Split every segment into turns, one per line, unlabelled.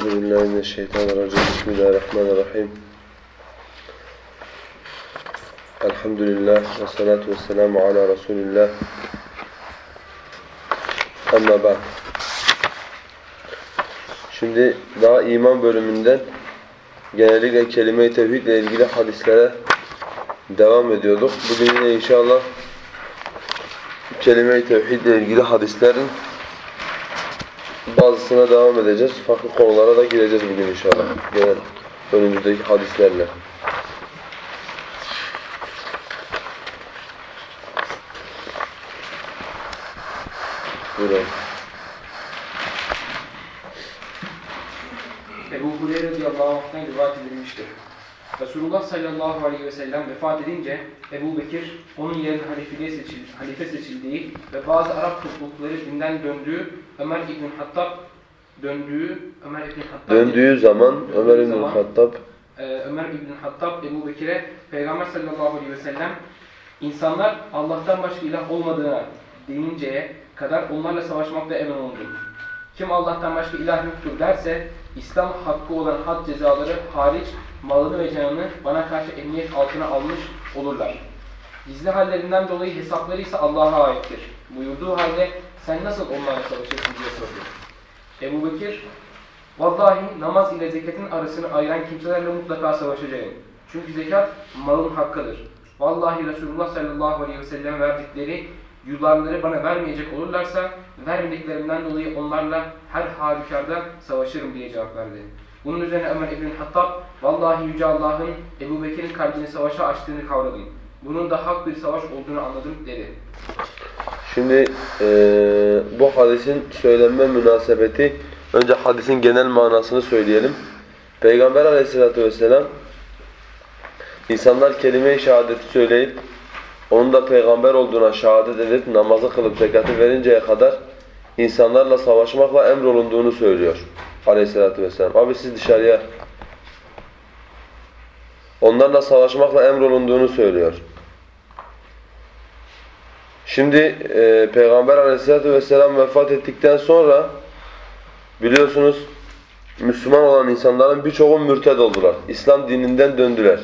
Euzu. Bismillahirrahmanirrahim. Elhamdülillah ve salatu ve selamu ala Resulillah. Ama bak. Şimdi daha iman bölümünden genellikle kelime-i tevhid ile ilgili hadislere devam ediyorduk. Bugün yine inşallah kelime-i tevhid ile ilgili hadislerin bazısına devam edeceğiz. Farklı konulara da gireceğiz bugün inşallah. Genel önümüzdeki hadislerle. Buyurun.
Ebu Hureyre radıyallahu anh'tan rivayet edilmiştir. Resulullah sallallahu aleyhi ve sellem vefat edince Ebu Bekir onun yerine halifeliğe seçildi, halife seçildiği ve bazı Arap toplulukları dinden döndüğü Ömer İbn Hattab döndüğü Ömer İbn Hattab
Döndüğü zaman Ömer İbn Hattab
e, Ömer İbn Hattab Ebu Bekir'e Peygamber sallallahu aleyhi ve sellem insanlar Allah'tan başka ilah olmadığına deninceye kadar onlarla savaşmakta emin olundum. Kim Allah'tan başka ilah yoktur derse İslam hakkı olan had cezaları hariç malını ve canını bana karşı emniyet altına almış olurlar. Gizli hallerinden dolayı hesapları ise Allah'a aittir. Buyurduğu halde sen nasıl onlarla savaşırsın diye sordu. Ebu Bekir, Vallahi namaz ile zekatın arasını ayıran kimselerle mutlaka savaşacağım. Çünkü zekat malın hakkıdır. Vallahi Resulullah sallallahu aleyhi ve sellem verdikleri yularları bana vermeyecek olurlarsa vermediklerimden dolayı onlarla her halükarda savaşırım diye cevap verdi. Bunun üzerine Ömer İbn Hattab, vallahi Yüce Allah'ın Ebu Bekir'in kalbini savaşa açtığını kavradım. Bunun da hak bir savaş olduğunu anladım dedi.
Şimdi eee, bu hadisin söylenme münasebeti önce hadisin genel manasını söyleyelim. Peygamber aleyhissalatü vesselam insanlar kelime-i şehadeti söyleyip onun da peygamber olduğuna şehadet edip namazı kılıp zekatı verinceye kadar insanlarla savaşmakla emrolunduğunu söylüyor aleyhissalatü vesselam. Abi siz dışarıya onlarla savaşmakla emrolunduğunu söylüyor. Şimdi e, Peygamber aleyhissalatü vesselam vefat ettikten sonra biliyorsunuz Müslüman olan insanların birçoğu mürted oldular. İslam dininden döndüler.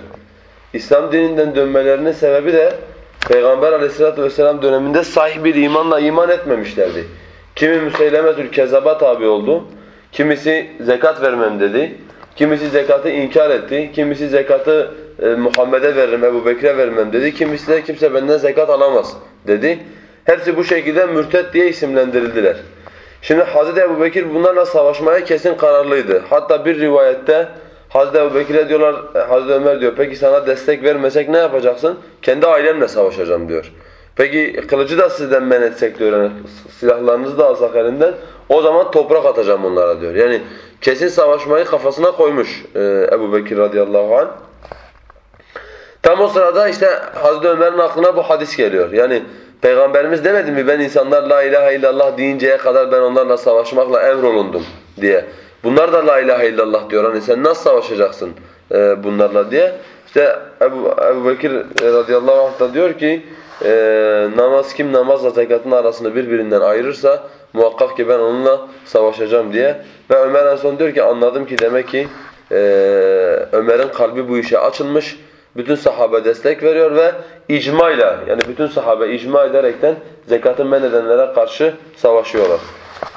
İslam dininden dönmelerinin sebebi de Peygamber aleyhissalatü vesselam döneminde sahih bir imanla iman etmemişlerdi. Kimi Müseylemetül Kezaba tabi oldu. Kimisi zekat vermem dedi. Kimisi zekatı inkar etti. Kimisi zekatı e, Muhammed'e veririm, Ebu Bekir'e vermem dedi. Kimisi kimse benden zekat alamaz dedi. Hepsi bu şekilde mürted diye isimlendirildiler. Şimdi Hazreti Ebu Bekir bunlarla savaşmaya kesin kararlıydı. Hatta bir rivayette Hazreti Ebu Bekir'e diyorlar, Hazreti Ömer diyor, peki sana destek vermesek ne yapacaksın? Kendi ailemle savaşacağım diyor. Peki kılıcı da sizden men etsek diyor, yani silahlarınızı da alsak elinden, o zaman toprak atacağım onlara diyor. Yani kesin savaşmayı kafasına koymuş e, Ebu Bekir radıyallahu anh. Tam o sırada işte Hazreti Ömer'in aklına bu hadis geliyor. Yani Peygamberimiz demedi mi ben insanlar la ilahe illallah deyinceye kadar ben onlarla savaşmakla emrolundum diye. Bunlar da la ilahe illallah diyor. Hani sen nasıl savaşacaksın e, bunlarla diye. İşte Ebu, Ebu Bekir radıyallahu anh da diyor ki e, namaz kim namazla zekatın arasını birbirinden ayırırsa muhakkak ki ben onunla savaşacağım diye. Ve Ömer en son diyor ki anladım ki demek ki e, Ömer'in kalbi bu işe açılmış. Bütün sahabe destek veriyor ve icmayla yani bütün sahabe icma ederekten zekatı men edenlere karşı savaşıyorlar.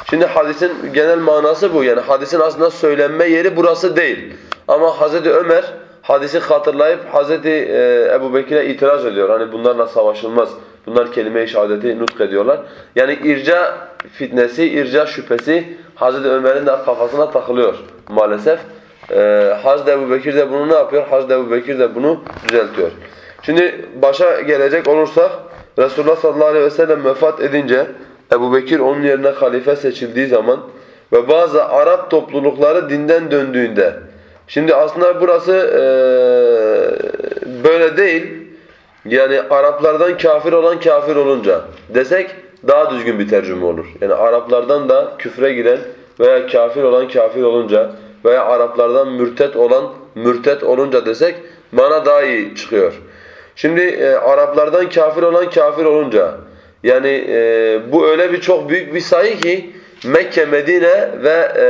Şimdi hadisin genel manası bu. Yani hadisin aslında söylenme yeri burası değil. Ama Hazreti Ömer hadisi hatırlayıp Hazreti e, Ebu Bekir'e itiraz ediyor. Hani bunlarla savaşılmaz. Bunlar kelime-i şehadeti nutk ediyorlar. Yani irca fitnesi, irca şüphesi Hazreti Ömer'in de kafasına takılıyor maalesef. Ee, Hazreti Ebu Bekir de bunu ne yapıyor? Hazreti Ebu Bekir de bunu düzeltiyor. Şimdi başa gelecek olursak Resulullah sallallahu aleyhi ve sellem vefat edince Ebu Bekir onun yerine halife seçildiği zaman ve bazı Arap toplulukları dinden döndüğünde şimdi aslında burası e, böyle değil yani Araplardan kafir olan kafir olunca desek daha düzgün bir tercüme olur. Yani Araplardan da küfre giren veya kafir olan kafir olunca veya Araplardan mürtet olan mürtet olunca desek mana daha iyi çıkıyor. Şimdi e, Araplardan kafir olan kafir olunca yani e, bu öyle bir çok büyük bir sayı ki Mekke, Medine ve e,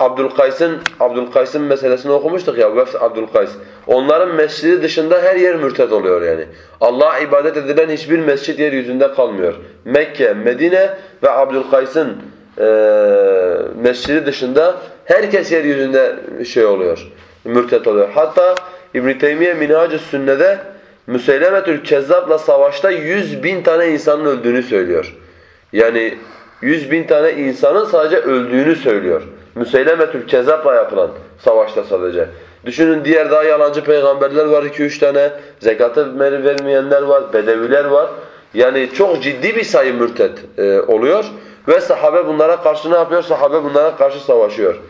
Abdülkays'ın Abdülkays'ın meselesini okumuştuk ya Vefs Abdülkays. Onların mescidi dışında her yer mürted oluyor yani. Allah'a ibadet edilen hiçbir mescit yeryüzünde kalmıyor. Mekke, Medine ve Abdülkays'ın e, mescidi dışında herkes yeryüzünde şey oluyor. Mürted oluyor. Hatta İbn Teymiye Minhacı Sünne'de Müseylemetül Kezzab'la savaşta 100 bin tane insanın öldüğünü söylüyor. Yani 100 bin tane insanın sadece öldüğünü söylüyor. Müseylemetül Kezzab'la yapılan savaşta sadece. Düşünün diğer daha yalancı peygamberler var 2-3 tane. Zekatı vermeyenler var, bedeviler var. Yani çok ciddi bir sayı mürted e, oluyor. Ve sahabe bunlara karşı ne yapıyor? Sahabe bunlara karşı savaşıyor.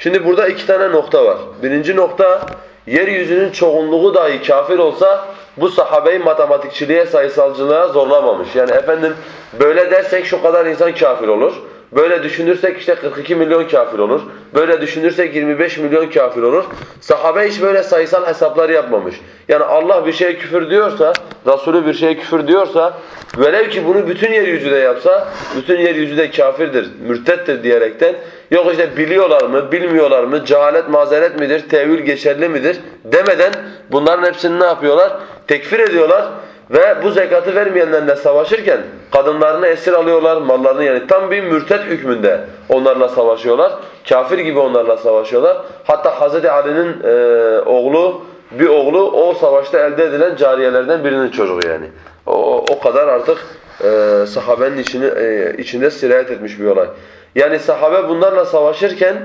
Şimdi burada iki tane nokta var. Birinci nokta, yeryüzünün çoğunluğu dahi kafir olsa bu sahabeyi matematikçiliğe, sayısalcılığa zorlamamış. Yani efendim böyle dersek şu kadar insan kafir olur. Böyle düşünürsek işte 42 milyon kafir olur. Böyle düşünürsek 25 milyon kafir olur. Sahabe hiç böyle sayısal hesaplar yapmamış. Yani Allah bir şeye küfür diyorsa, Resulü bir şeye küfür diyorsa, velev ki bunu bütün yeryüzü de yapsa, bütün yeryüzü de kafirdir, mürtettir diyerekten, yok işte biliyorlar mı, bilmiyorlar mı, cehalet mazeret midir, tevil geçerli midir demeden bunların hepsini ne yapıyorlar? Tekfir ediyorlar. Ve bu zekatı vermeyenlerle savaşırken kadınlarını esir alıyorlar, mallarını yani tam bir mürtet hükmünde onlarla savaşıyorlar. Kafir gibi onlarla savaşıyorlar. Hatta Hz. Ali'nin e, oğlu, bir oğlu o savaşta elde edilen cariyelerden birinin çocuğu yani. O, o kadar artık e, sahabenin içini, e, içinde sirayet etmiş bir olay. Yani sahabe bunlarla savaşırken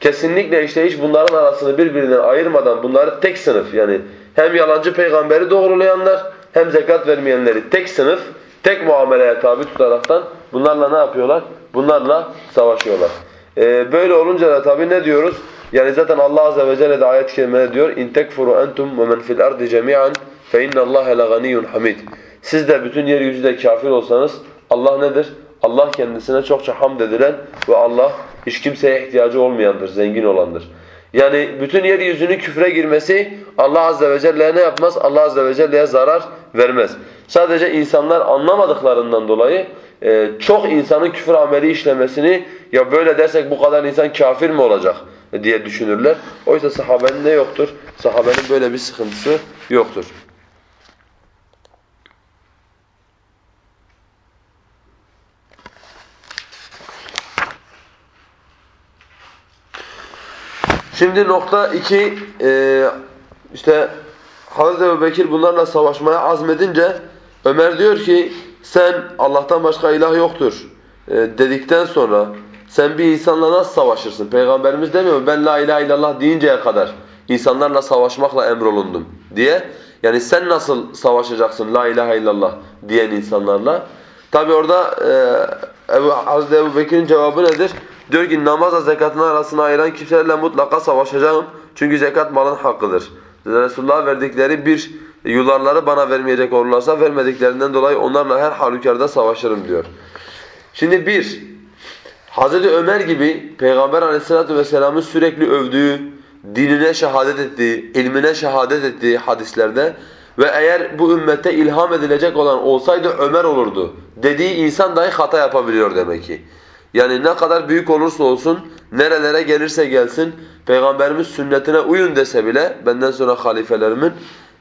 kesinlikle işte hiç bunların arasını birbirinden ayırmadan bunları tek sınıf yani hem yalancı peygamberi doğrulayanlar hem zekat vermeyenleri tek sınıf, tek muameleye tabi tutaraktan bunlarla ne yapıyorlar? Bunlarla savaşıyorlar. Ee, böyle olunca da tabi ne diyoruz? Yani zaten Allah azze ve celle de ayet-i kerimede diyor اِنْ تَكْفُرُوا أَنْتُمْ وَمَنْ فِي الْأَرْضِ جَمِيعًا فَاِنَّ اللّٰهَ لَغَنِيٌّ حَمِيدٌ Siz de bütün yeryüzünde kafir olsanız Allah nedir? Allah kendisine çokça hamd edilen ve Allah hiç kimseye ihtiyacı olmayandır, zengin olandır. Yani bütün yeryüzünün küfre girmesi Allah azze ve celle'ye ne yapmaz? Allah azze ve celle'ye zarar vermez. Sadece insanlar anlamadıklarından dolayı e, çok insanın küfür ameli işlemesini ya böyle dersek bu kadar insan kafir mi olacak diye düşünürler. Oysa sahabenin ne yoktur? Sahabenin böyle bir sıkıntısı yoktur. Şimdi nokta iki, e, işte Hazreti Ebu Bekir bunlarla savaşmaya azmedince Ömer diyor ki sen Allah'tan başka ilah yoktur e, dedikten sonra sen bir insanla nasıl savaşırsın? Peygamberimiz demiyor mu? Ben la ilahe illallah deyinceye kadar insanlarla savaşmakla emrolundum diye. Yani sen nasıl savaşacaksın la ilahe illallah diyen insanlarla? Tabi orada e, Ebu, Hazreti Ebu Bekir'in cevabı nedir? Diyor ki namazla zekatın arasını ayıran kimselerle mutlaka savaşacağım. Çünkü zekat malın hakkıdır. Resulullah'a verdikleri bir yularları bana vermeyecek olurlarsa vermediklerinden dolayı onlarla her halükarda savaşırım diyor. Şimdi bir, Hazreti Ömer gibi Peygamber aleyhissalatu vesselamın sürekli övdüğü, dinine şehadet ettiği, ilmine şehadet ettiği hadislerde ve eğer bu ümmete ilham edilecek olan olsaydı Ömer olurdu dediği insan dahi hata yapabiliyor demek ki. Yani ne kadar büyük olursa olsun, nerelere gelirse gelsin, Peygamberimiz sünnetine uyun dese bile, benden sonra halifelerimin,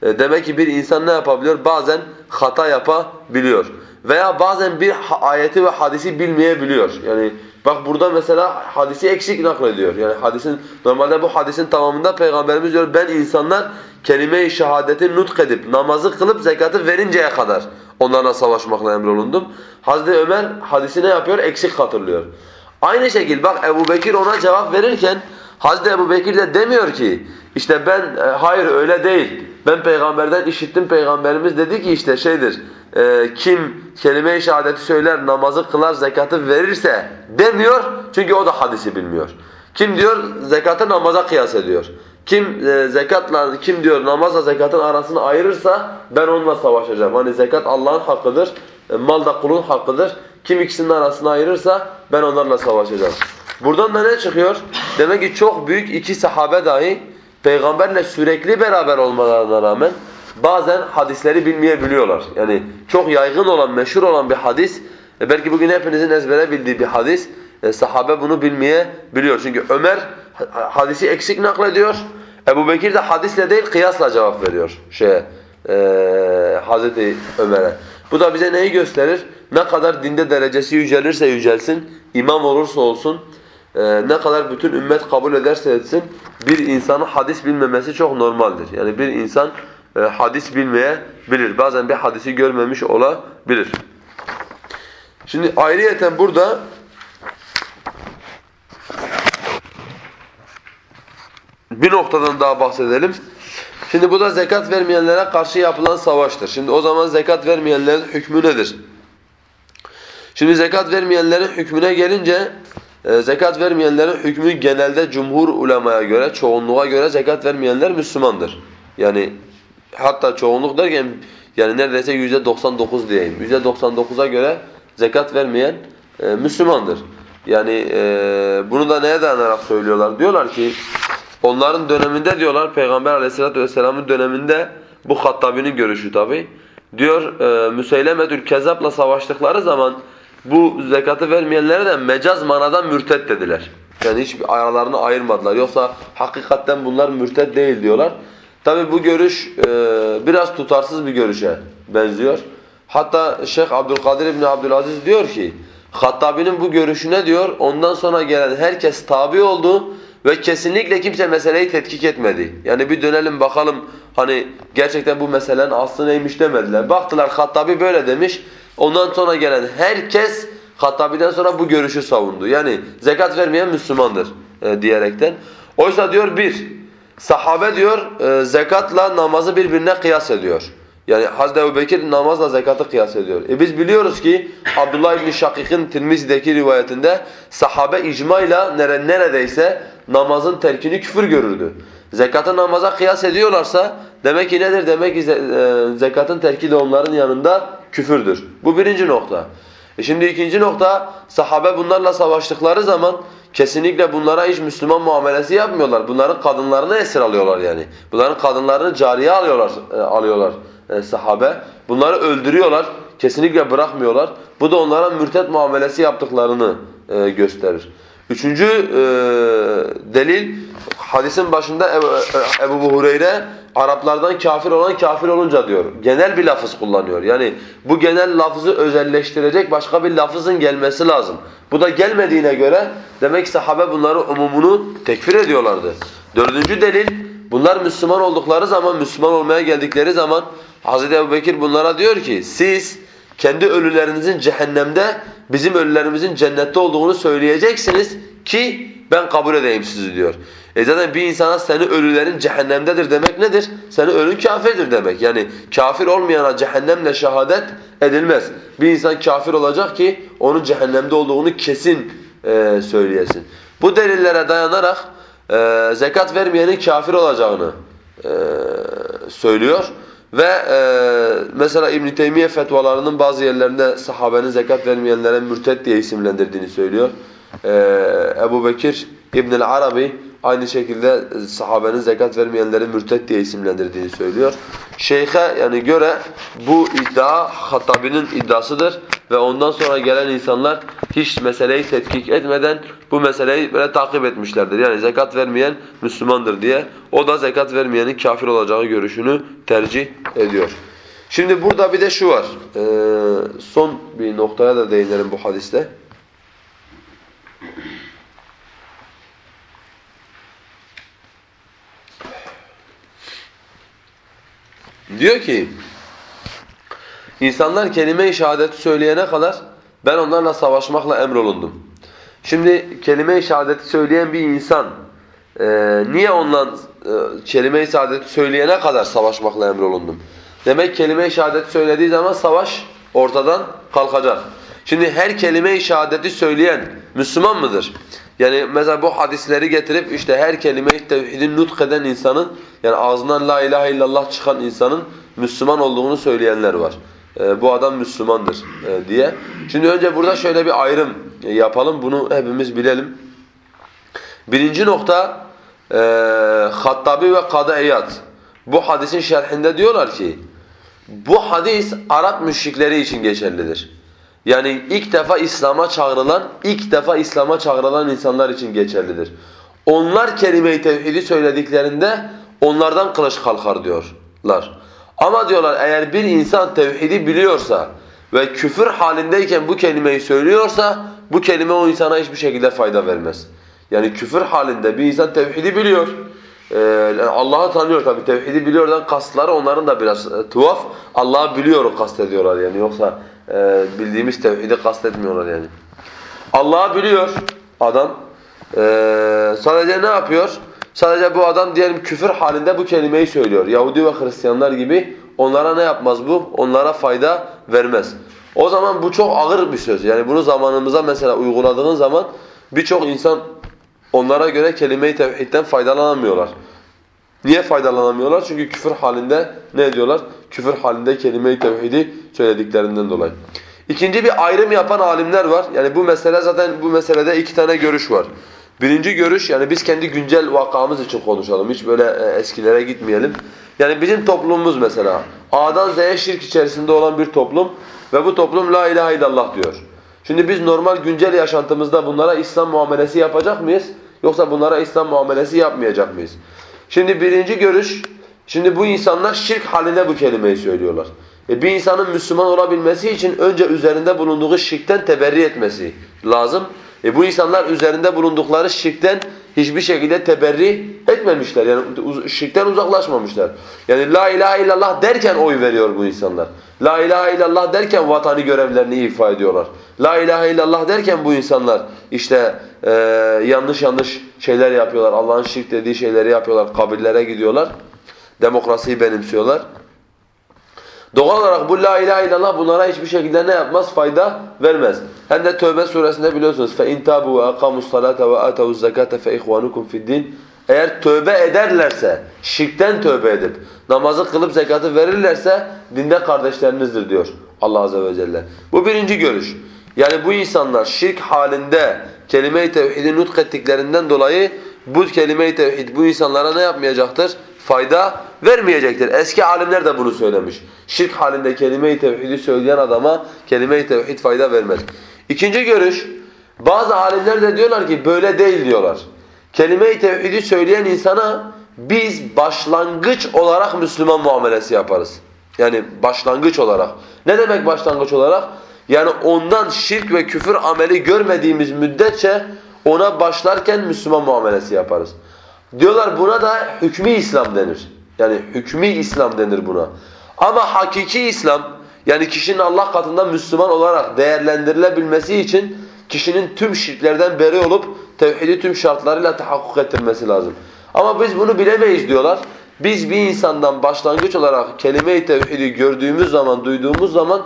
demek ki bir insan ne yapabiliyor? Bazen hata yapabiliyor. Veya bazen bir ayeti ve hadisi bilmeyebiliyor. Yani bak burada mesela hadisi eksik naklediyor. Yani hadisin normalde bu hadisin tamamında peygamberimiz diyor ben insanlar kelime-i şehadeti nutk edip namazı kılıp zekatı verinceye kadar onlarla savaşmakla emrolundum. Hazreti Ömer hadisi ne yapıyor? Eksik hatırlıyor. Aynı şekilde bak Ebu Bekir ona cevap verirken Hazreti Ebu Bekir de demiyor ki işte ben e, hayır öyle değil. Ben peygamberden işittim peygamberimiz dedi ki işte şeydir e, kim kelime-i şehadeti söyler namazı kılar zekatı verirse demiyor çünkü o da hadisi bilmiyor. Kim diyor zekatı namaza kıyas ediyor. Kim e, zekatla kim diyor namazla zekatın arasını ayırırsa ben onunla savaşacağım. Hani zekat Allah'ın hakkıdır. E, mal da kulun hakkıdır. Kim ikisinin arasını ayırırsa ben onlarla savaşacağım. Buradan da ne çıkıyor? Demek ki çok büyük iki sahabe dahi peygamberle sürekli beraber olmalarına rağmen bazen hadisleri bilmeyebiliyorlar. Yani çok yaygın olan, meşhur olan bir hadis, e belki bugün hepinizin ezbere bildiği bir hadis. e, sahabe bunu bilmeye biliyor. Çünkü Ömer ha- hadisi eksik naklediyor. Ebu Bekir de hadisle değil kıyasla cevap veriyor şeye, e, Hazreti Ömer'e. Bu da bize neyi gösterir? Ne kadar dinde derecesi yücelirse yücelsin, imam olursa olsun, e, ne kadar bütün ümmet kabul ederse etsin, bir insanın hadis bilmemesi çok normaldir. Yani bir insan e, hadis bilmeyebilir. Bazen bir hadisi görmemiş olabilir. Şimdi ayrıyeten burada bir noktadan daha bahsedelim. Şimdi bu da zekat vermeyenlere karşı yapılan savaştır. Şimdi o zaman zekat vermeyenlerin hükmü nedir? Şimdi zekat vermeyenlerin hükmüne gelince e, zekat vermeyenlerin hükmü genelde cumhur ulemaya göre, çoğunluğa göre zekat vermeyenler Müslümandır. Yani hatta çoğunluk derken yani neredeyse yüzde 99 diyeyim. Yüzde 99'a göre zekat vermeyen e, Müslümandır. Yani e, bunu da neye dayanarak söylüyorlar? Diyorlar ki onların döneminde diyorlar Peygamber Aleyhisselatü vesselam'ın döneminde bu Hattabi'nin görüşü tabi. Diyor e, Müseylemetül Kezzap'la savaştıkları zaman bu zekatı vermeyenlere de mecaz manadan mürtet dediler. Yani hiç aralarını ayırmadılar. Yoksa hakikatten bunlar mürtet değil diyorlar. Tabi bu görüş e, biraz tutarsız bir görüşe benziyor. Hatta Şeyh Abdülkadir İbni Abdülaziz diyor ki Hattabi'nin bu görüşüne diyor ondan sonra gelen herkes tabi oldu ve kesinlikle kimse meseleyi tetkik etmedi. Yani bir dönelim bakalım hani gerçekten bu meselenin aslı neymiş demediler. Baktılar Hattabi böyle demiş. Ondan sonra gelen herkes Hattabi'den sonra bu görüşü savundu. Yani zekat vermeyen Müslümandır e, diyerekten. Oysa diyor bir, sahabe diyor e, zekatla namazı birbirine kıyas ediyor. Yani Hazreti Ebubekir namazla zekatı kıyas ediyor. E biz biliyoruz ki Abdullah İbni Şakik'in Tirmizi'deki rivayetinde sahabe icmayla nere, neredeyse namazın terkini küfür görürdü. Zekatı namaza kıyas ediyorlarsa demek ki nedir? Demek ki e, zekatın terki de onların yanında küfürdür. Bu birinci nokta. E şimdi ikinci nokta sahabe bunlarla savaştıkları zaman kesinlikle bunlara hiç Müslüman muamelesi yapmıyorlar. Bunların kadınlarını esir alıyorlar yani. Bunların kadınlarını cariye alıyorlar e, alıyorlar e, sahabe. Bunları öldürüyorlar. Kesinlikle bırakmıyorlar. Bu da onlara mürtet muamelesi yaptıklarını e, gösterir. Üçüncü e, delil hadisin başında Ebu, Ebu Hureyre Araplardan kafir olan kafir olunca diyor. Genel bir lafız kullanıyor. Yani bu genel lafızı özelleştirecek başka bir lafızın gelmesi lazım. Bu da gelmediğine göre demek ki sahabe bunları umumunu tekfir ediyorlardı. Dördüncü delil bunlar Müslüman oldukları zaman, Müslüman olmaya geldikleri zaman Hazreti Ebubekir bunlara diyor ki siz kendi ölülerinizin cehennemde, bizim ölülerimizin cennette olduğunu söyleyeceksiniz ki ben kabul edeyim sizi diyor. E zaten bir insana senin ölülerin cehennemdedir demek nedir? Senin ölün kafirdir demek. Yani kafir olmayana cehennemle şehadet edilmez. Bir insan kafir olacak ki onun cehennemde olduğunu kesin e, söyleyesin. Bu delillere dayanarak e, zekat vermeyenin kafir olacağını e, söylüyor. Ve e, mesela İbn Teymiye fetvalarının bazı yerlerinde sahabenin zekat vermeyenlere mürted diye isimlendirdiğini söylüyor. E, Ebu Bekir İbn Arabi aynı şekilde sahabenin zekat vermeyenleri mürted diye isimlendirdiğini söylüyor. Şeyhe yani göre bu iddia Hattabi'nin iddiasıdır ve ondan sonra gelen insanlar hiç meseleyi tetkik etmeden bu meseleyi böyle takip etmişlerdir. Yani zekat vermeyen Müslümandır diye. O da zekat vermeyenin kafir olacağı görüşünü tercih ediyor. Şimdi burada bir de şu var. Ee, son bir noktaya da değinelim bu hadiste. Diyor ki insanlar kelime-i şehadeti söyleyene kadar ben onlarla savaşmakla emrolundum. Şimdi kelime-i şehadeti söyleyen bir insan e, niye ondan e, kelime-i şehadeti söyleyene kadar savaşmakla emrolundum? Demek kelime-i şehadeti söylediği zaman savaş ortadan kalkacak. Şimdi her kelime-i şehadeti söyleyen Müslüman mıdır? Yani mesela bu hadisleri getirip işte her kelime-i tevhidin nutk eden insanın yani ağzından la ilahe illallah çıkan insanın Müslüman olduğunu söyleyenler var. E, bu adam Müslümandır e, diye. Şimdi önce burada şöyle bir ayrım yapalım. Bunu hepimiz bilelim. Birinci nokta e, Hattabi ve Kadı. Bu hadisin şerhinde diyorlar ki bu hadis Arap müşrikleri için geçerlidir. Yani ilk defa İslam'a çağrılan, ilk defa İslam'a çağrılan insanlar için geçerlidir. Onlar kelime-i tevhidi söylediklerinde onlardan kılıç kalkar diyorlar. Ama diyorlar eğer bir insan tevhidi biliyorsa ve küfür halindeyken bu kelimeyi söylüyorsa bu kelime o insana hiçbir şekilde fayda vermez. Yani küfür halinde bir insan tevhidi biliyor. Ee, Allah'ı tanıyor tabi tevhidi biliyordan kastları onların da biraz e, tuhaf. Allah'ı biliyor kastediyorlar yani yoksa e, bildiğimiz tevhidi kastetmiyorlar yani. Allah'ı biliyor adam. Ee, sadece ne yapıyor? Sadece bu adam diyelim küfür halinde bu kelimeyi söylüyor. Yahudi ve Hristiyanlar gibi onlara ne yapmaz bu? Onlara fayda vermez. O zaman bu çok ağır bir söz. Yani bunu zamanımıza mesela uyguladığın zaman birçok insan onlara göre kelime-i tevhidden faydalanamıyorlar. Niye faydalanamıyorlar? Çünkü küfür halinde ne ediyorlar? Küfür halinde kelime-i tevhidi söylediklerinden dolayı. İkinci bir ayrım yapan alimler var. Yani bu mesele zaten bu meselede iki tane görüş var. Birinci görüş yani biz kendi güncel vakamız için konuşalım. Hiç böyle e, eskilere gitmeyelim. Yani bizim toplumumuz mesela A'dan Z'ye şirk içerisinde olan bir toplum ve bu toplum la ilahe illallah diyor. Şimdi biz normal güncel yaşantımızda bunlara İslam muamelesi yapacak mıyız? Yoksa bunlara İslam muamelesi yapmayacak mıyız? Şimdi birinci görüş, şimdi bu insanlar şirk haline bu kelimeyi söylüyorlar. E bir insanın Müslüman olabilmesi için önce üzerinde bulunduğu şirkten teberri etmesi lazım. E bu insanlar üzerinde bulundukları şirkten hiçbir şekilde teberri etmemişler. Yani şirkten uzaklaşmamışlar. Yani la ilahe illallah derken oy veriyor bu insanlar. La ilahe illallah derken vatani görevlerini ifa ediyorlar. La ilahe illallah derken bu insanlar işte e, yanlış yanlış şeyler yapıyorlar. Allah'ın şirk dediği şeyleri yapıyorlar. Kabirlere gidiyorlar. Demokrasiyi benimsiyorlar. Doğal olarak bu la ilahe illallah bunlara hiçbir şekilde ne yapmaz? Fayda vermez. Hem de Tövbe suresinde biliyorsunuz فَاِنْ تَابُوا وَاَقَامُوا الصَّلَاةَ وَآتَوُوا الزَّكَاةَ فَاِخْوَانُكُمْ فِي الدِّينِ Eğer tövbe ederlerse, şirkten tövbe edip, namazı kılıp zekatı verirlerse dinde kardeşlerinizdir diyor Allah Azze ve Celle. Bu birinci görüş. Yani bu insanlar şirk halinde kelime-i tevhidi nutk ettiklerinden dolayı bu kelime-i tevhid bu insanlara ne yapmayacaktır? Fayda vermeyecektir. Eski alimler de bunu söylemiş. Şirk halinde kelime-i tevhidi söyleyen adama kelime-i tevhid fayda vermez. İkinci görüş, bazı alimler de diyorlar ki böyle değil diyorlar. Kelime-i tevhidi söyleyen insana biz başlangıç olarak Müslüman muamelesi yaparız. Yani başlangıç olarak. Ne demek başlangıç olarak? Yani ondan şirk ve küfür ameli görmediğimiz müddetçe ona başlarken Müslüman muamelesi yaparız. Diyorlar buna da hükmü İslam denir. Yani hükmü İslam denir buna. Ama hakiki İslam yani kişinin Allah katında Müslüman olarak değerlendirilebilmesi için kişinin tüm şirklerden beri olup tevhidi tüm şartlarıyla tahakkuk ettirmesi lazım. Ama biz bunu bilemeyiz diyorlar. Biz bir insandan başlangıç olarak kelime-i tevhidi gördüğümüz zaman, duyduğumuz zaman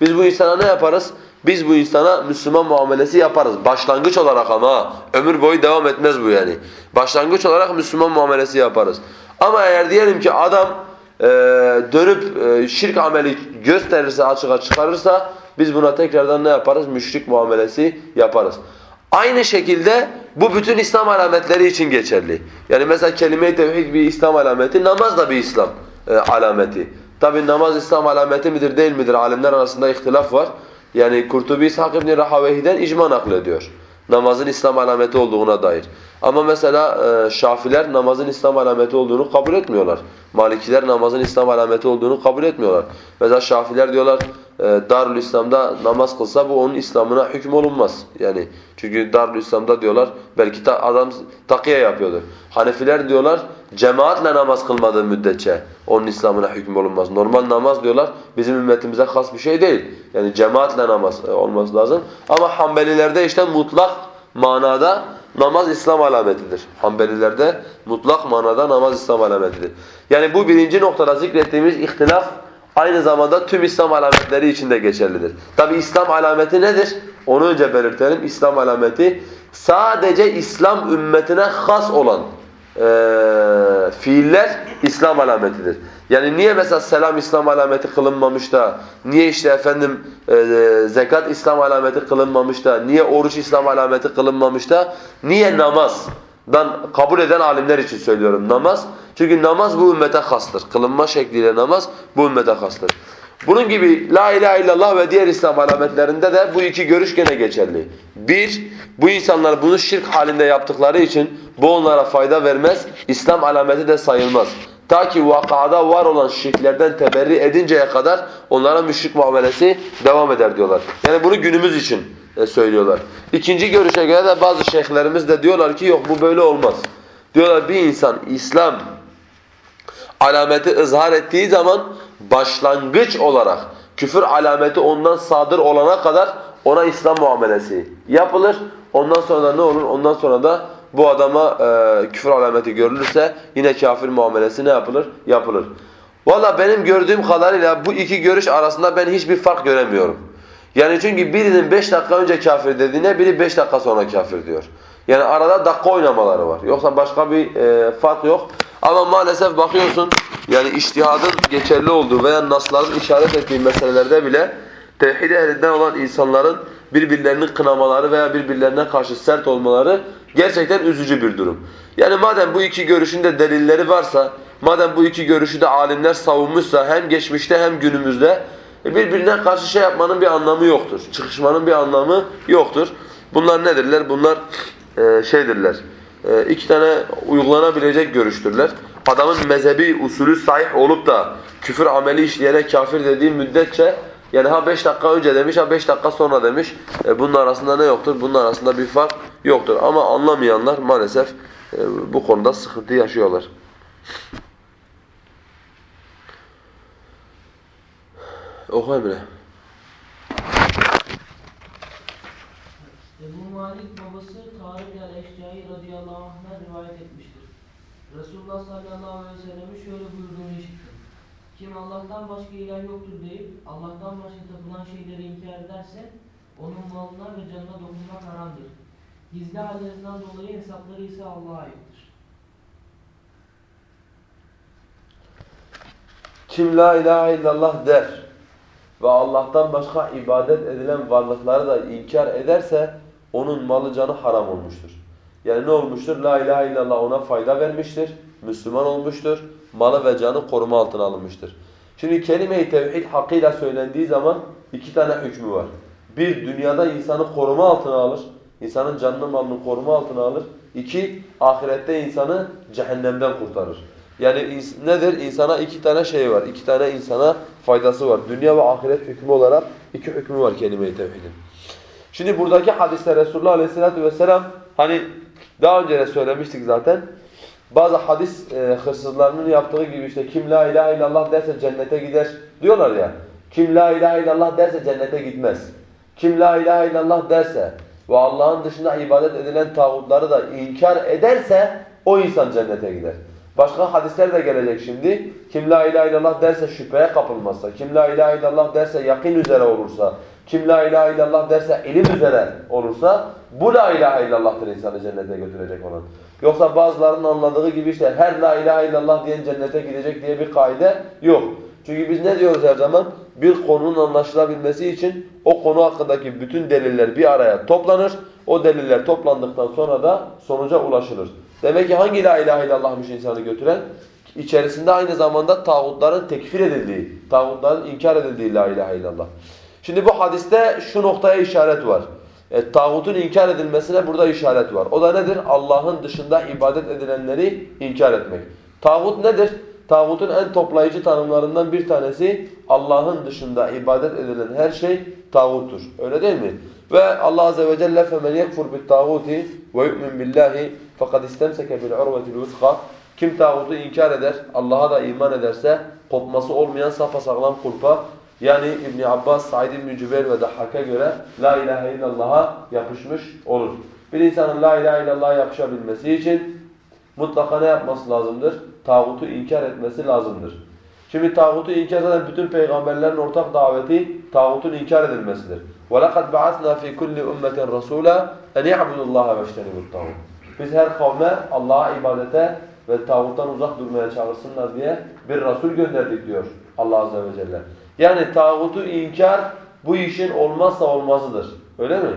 biz bu insana ne yaparız? Biz bu insana Müslüman muamelesi yaparız. Başlangıç olarak ama ömür boyu devam etmez bu yani. Başlangıç olarak Müslüman muamelesi yaparız. Ama eğer diyelim ki adam e, dönüp e, şirk ameli gösterirse, açığa çıkarırsa biz buna tekrardan ne yaparız? Müşrik muamelesi yaparız. Aynı şekilde bu bütün İslam alametleri için geçerli. Yani mesela kelime-i tevhid bir İslam alameti, namaz da bir İslam e, alameti. Tabi namaz İslam alameti midir değil midir alimler arasında ihtilaf var. Yani Kurtubi İshak İbni Rahavehi'den icma naklediyor. Namazın İslam alameti olduğuna dair. Ama mesela e, Şafiler namazın İslam alameti olduğunu kabul etmiyorlar. Malikiler namazın İslam alameti olduğunu kabul etmiyorlar. Mesela Şafiler diyorlar e, Darül İslam'da namaz kılsa bu onun İslam'ına hüküm olunmaz. Yani çünkü Darül İslam'da diyorlar belki adam takiye yapıyordur. Hanefiler diyorlar cemaatle namaz kılmadığı müddetçe onun İslam'ına hüküm olunmaz. Normal namaz diyorlar bizim ümmetimize has bir şey değil. Yani cemaatle namaz e, olması lazım. Ama Hanbelilerde işte mutlak manada namaz İslam alametidir. Hanbelilerde mutlak manada namaz İslam alametidir. Yani bu birinci noktada zikrettiğimiz ihtilaf aynı zamanda tüm İslam alametleri için de geçerlidir. Tabi İslam alameti nedir? Onu önce belirtelim. İslam alameti sadece İslam ümmetine has olan e, fiiller İslam alametidir. Yani niye mesela selam İslam alameti kılınmamış da, niye işte efendim e, zekat İslam alameti kılınmamış da, niye oruç İslam alameti kılınmamış da, niye namaz? Ben kabul eden alimler için söylüyorum namaz. Çünkü namaz bu ümmete hastır. Kılınma şekliyle namaz bu ümmete hastır. Bunun gibi la ilahe illallah ve diğer İslam alametlerinde de bu iki görüş gene geçerli. Bir, bu insanlar bunu şirk halinde yaptıkları için bu onlara fayda vermez, İslam alameti de sayılmaz. Ta ki vakada var olan şirklerden teberri edinceye kadar onlara müşrik muamelesi devam eder diyorlar. Yani bunu günümüz için e, söylüyorlar. İkinci görüşe göre de bazı şeyhlerimiz de diyorlar ki yok bu böyle olmaz. Diyorlar bir insan İslam alameti ızhar ettiği zaman başlangıç olarak küfür alameti ondan sadır olana kadar ona İslam muamelesi yapılır. Ondan sonra da ne olur? Ondan sonra da bu adama e, küfür alameti görülürse yine kafir muamelesi ne yapılır? Yapılır. Valla benim gördüğüm kadarıyla bu iki görüş arasında ben hiçbir fark göremiyorum. Yani çünkü birinin 5 dakika önce kafir dediğine biri 5 dakika sonra kafir diyor. Yani arada dakika oynamaları var. Yoksa başka bir e, fark yok. Ama maalesef bakıyorsun yani iştihadın geçerli olduğu veya nasların işaret ettiği meselelerde bile tevhid ehlinden olan insanların birbirlerinin kınamaları veya birbirlerine karşı sert olmaları gerçekten üzücü bir durum. Yani madem bu iki görüşün de delilleri varsa, madem bu iki görüşü de alimler savunmuşsa hem geçmişte hem günümüzde e, birbirine karşı şey yapmanın bir anlamı yoktur. Çıkışmanın bir anlamı yoktur. Bunlar nedirler? Bunlar e, şeydirler. E, iki tane uygulanabilecek görüştürler. Adamın mezhebi usulü sahih olup da küfür ameli işleyene kafir dediği müddetçe yani ha 5 dakika önce demiş ha 5 dakika sonra demiş. E, bunun arasında ne yoktur? Bunun arasında bir fark yoktur. Ama anlamayanlar maalesef e, bu konuda sıkıntı yaşıyorlar. Oku Emre.
Ebu Malik babası Tarık el-Eşcai radıyallahu anh'dan rivayet etmiştir. Resulullah sallallahu aleyhi ve sellem'in şöyle buyurduğunu işittim. Kim Allah'tan başka ilah yoktur deyip Allah'tan başka tapılan şeyleri inkar ederse onun malına ve canına dokunmak haramdır. Gizli hallerinden dolayı hesapları ise Allah'a aittir.
Kim la ilahe illallah der ve Allah'tan başka ibadet edilen varlıkları da inkar ederse onun malı canı haram olmuştur. Yani ne olmuştur? La ilahe illallah ona fayda vermiştir, Müslüman olmuştur, malı ve canı koruma altına alınmıştır. Şimdi kelime-i tevhid hakkıyla söylendiği zaman iki tane hükmü var. Bir, dünyada insanı koruma altına alır, insanın canını malını koruma altına alır. İki, ahirette insanı cehennemden kurtarır. Yani nedir? İnsana iki tane şey var. İki tane insana faydası var. Dünya ve ahiret hükmü olarak iki hükmü var kelime-i tevhidin. Şimdi buradaki hadiste Resulullah Aleyhisselatü Vesselam hani daha önce de söylemiştik zaten. Bazı hadis e, hırsızlarının yaptığı gibi işte kim la ilahe illallah derse cennete gider diyorlar ya. Kim la ilahe illallah derse cennete gitmez. Kim la ilahe illallah derse ve Allah'ın dışında ibadet edilen tağutları da inkar ederse o insan cennete gider. Başka hadisler de gelecek şimdi. Kim la ilahe illallah derse şüpheye kapılmazsa, kim la ilahe illallah derse yakin üzere olursa, kim la ilahe illallah derse ilim üzere olursa bu la ilahe illallah'tır insanı cennete götürecek olan. Yoksa bazılarının anladığı gibi işte her la ilahe illallah diyen cennete gidecek diye bir kaide yok. Çünkü biz ne diyoruz her zaman? Bir konunun anlaşılabilmesi için o konu hakkındaki bütün deliller bir araya toplanır. O deliller toplandıktan sonra da sonuca ulaşılır. Demek ki hangi la ilahe illallah'mış insanı götüren? İçerisinde aynı zamanda tağutların tekfir edildiği, tağutların inkar edildiği la ilahe illallah. Şimdi bu hadiste şu noktaya işaret var. E, tağutun inkar edilmesine burada işaret var. O da nedir? Allah'ın dışında ibadet edilenleri inkar etmek. Tağut nedir? Tağutun en toplayıcı tanımlarından bir tanesi Allah'ın dışında ibadet edilen her şey tağuttur. Öyle değil mi? Ve Allah azze ve celle femen yekfur bit tağuti ve yu'min billahi fakat istemseke bil urvetil vuska kim tağutu inkar eder, Allah'a da iman ederse kopması olmayan safasağlam kulpa yani İbn Abbas, Said İbn Cübeyr ve Dahhak'a göre la ilahe illallah'a yapışmış olur. Bir insanın la ilahe illallah'a yapışabilmesi için mutlaka ne yapması lazımdır? Tağutu inkar etmesi lazımdır. Şimdi tağutu inkar eden bütün peygamberlerin ortak daveti tağutun inkar edilmesidir. وَلَقَدْ بَعَثْنَا فِي كُلِّ اُمَّةٍ رَسُولًا اَنْ يَعْبُدُوا اللّٰهَ وَاجْتَنِبُوا الطَّاغُوتِ Biz her kavme Allah'a ibadete ve tağuttan uzak durmaya çağırsınlar diye bir Resul gönderdik diyor Allah Azze ve Celle. Yani tağutu inkar bu işin olmazsa olmazıdır. Öyle mi?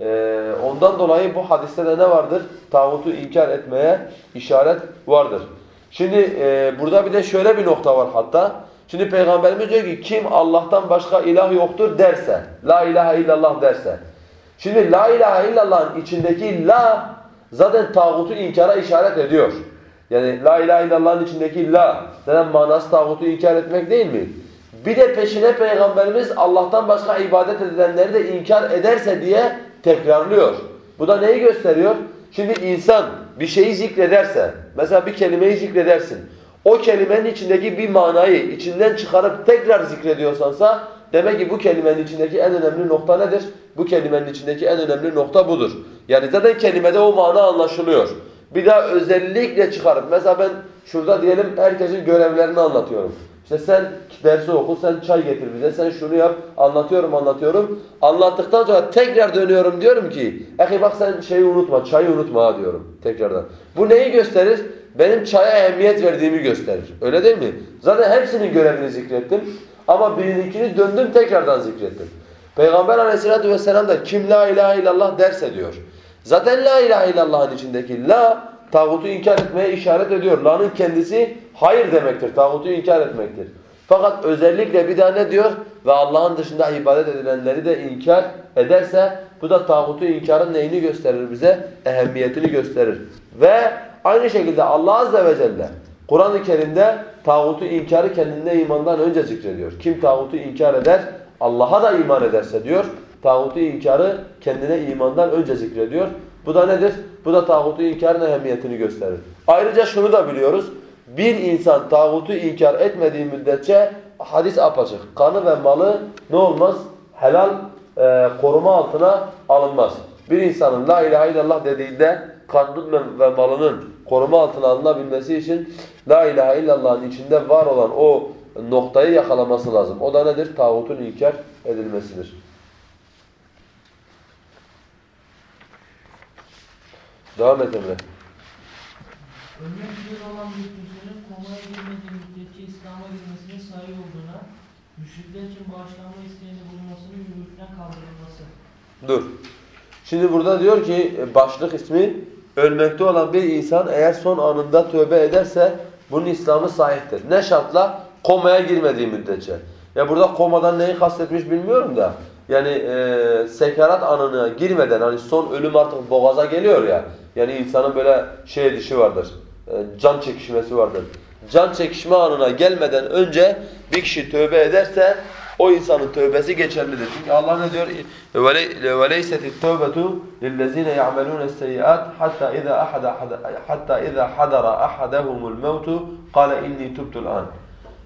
Ee, ondan dolayı bu hadiste de ne vardır? Tağutu inkar etmeye işaret vardır. Şimdi e, burada bir de şöyle bir nokta var hatta. Şimdi Peygamberimiz diyor ki kim Allah'tan başka ilah yoktur derse, la ilahe illallah derse. Şimdi la ilahe illallah'ın içindeki la zaten tağutu inkara işaret ediyor. Yani la ilahe illallah'ın içindeki la zaten manası tağutu inkar etmek değil mi? Bir de peşine Peygamberimiz Allah'tan başka ibadet edilenleri de inkar ederse diye tekrarlıyor. Bu da neyi gösteriyor? Şimdi insan bir şeyi zikrederse, mesela bir kelimeyi zikredersin. O kelimenin içindeki bir manayı içinden çıkarıp tekrar zikrediyorsansa demek ki bu kelimenin içindeki en önemli nokta nedir? Bu kelimenin içindeki en önemli nokta budur. Yani zaten kelimede o mana anlaşılıyor. Bir daha özellikle çıkarıp mesela ben şurada diyelim herkesin görevlerini anlatıyorum. İşte sen dersi oku, sen çay getir bize, sen şunu yap, anlatıyorum anlatıyorum. Anlattıktan sonra tekrar dönüyorum diyorum ki, Ehi bak sen şeyi unutma, çayı unutma diyorum tekrardan. Bu neyi gösterir? Benim çaya ehemmiyet verdiğimi gösterir. Öyle değil mi? Zaten hepsinin görevini zikrettim. Ama birininkini döndüm tekrardan zikrettim. Peygamber aleyhissalatü vesselam da kim la ilahe illallah derse diyor. Zaten la ilahe illallah'ın içindeki la tağutu inkar etmeye işaret ediyor. La'nın kendisi hayır demektir. Tağutu inkar etmektir. Fakat özellikle bir daha ne diyor? Ve Allah'ın dışında ibadet edilenleri de inkar ederse bu da tağutu inkarın neyini gösterir bize? Ehemmiyetini gösterir. Ve aynı şekilde Allah Azze ve Celle Kur'an-ı Kerim'de tağutu inkarı kendine imandan önce zikrediyor. Kim tağutu inkar eder? Allah'a da iman ederse diyor. Tağutu inkarı kendine imandan önce zikrediyor. Bu da nedir? Bu da tağutu inkarın ehemmiyetini gösterir. Ayrıca şunu da biliyoruz. Bir insan tağutu inkar etmediği müddetçe hadis apaçık. Kanı ve malı ne olmaz? Helal e, koruma altına alınmaz. Bir insanın la ilahe illallah dediğinde kanının ve malının koruma altına alınabilmesi için la ilahe illallah'ın içinde var olan o noktayı yakalaması lazım. O da nedir? Tağutun inkar edilmesidir. Devam et Emre.
Ölmek üzere olan bir kimsenin komaya girmediği müddetçe İslam'a girmesine sahip olduğuna, müşrikler için bağışlanma isteğinde bulunmasının yürürlükten kaldırılması.
Dur. Şimdi burada diyor ki e, başlık ismi ölmekte olan bir insan eğer son anında tövbe ederse bunun İslam'ı sahiptir. Ne şartla? Komaya girmediği müddetçe. Ya burada komadan neyi kastetmiş bilmiyorum da. Yani e, sekarat anına girmeden hani son ölüm artık boğaza geliyor ya. Yani insanın böyle şey dişi vardır. e, can çekişmesi vardır. Can çekişme anına gelmeden önce bir kişi tövbe ederse o insanın tövbesi geçerlidir. Çünkü Allah ne diyor? وَلَيْسَتِ التَّوْبَةُ لِلَّذ۪ينَ يَعْمَلُونَ السَّيِّئَاتِ حَتَّى إِذَا أَحَدَ حَتَّى إِذَا حَدَرَ أَحَدَهُمُ الْمَوْتُ قَالَ اِنِّي تُبْتُ الْآنِ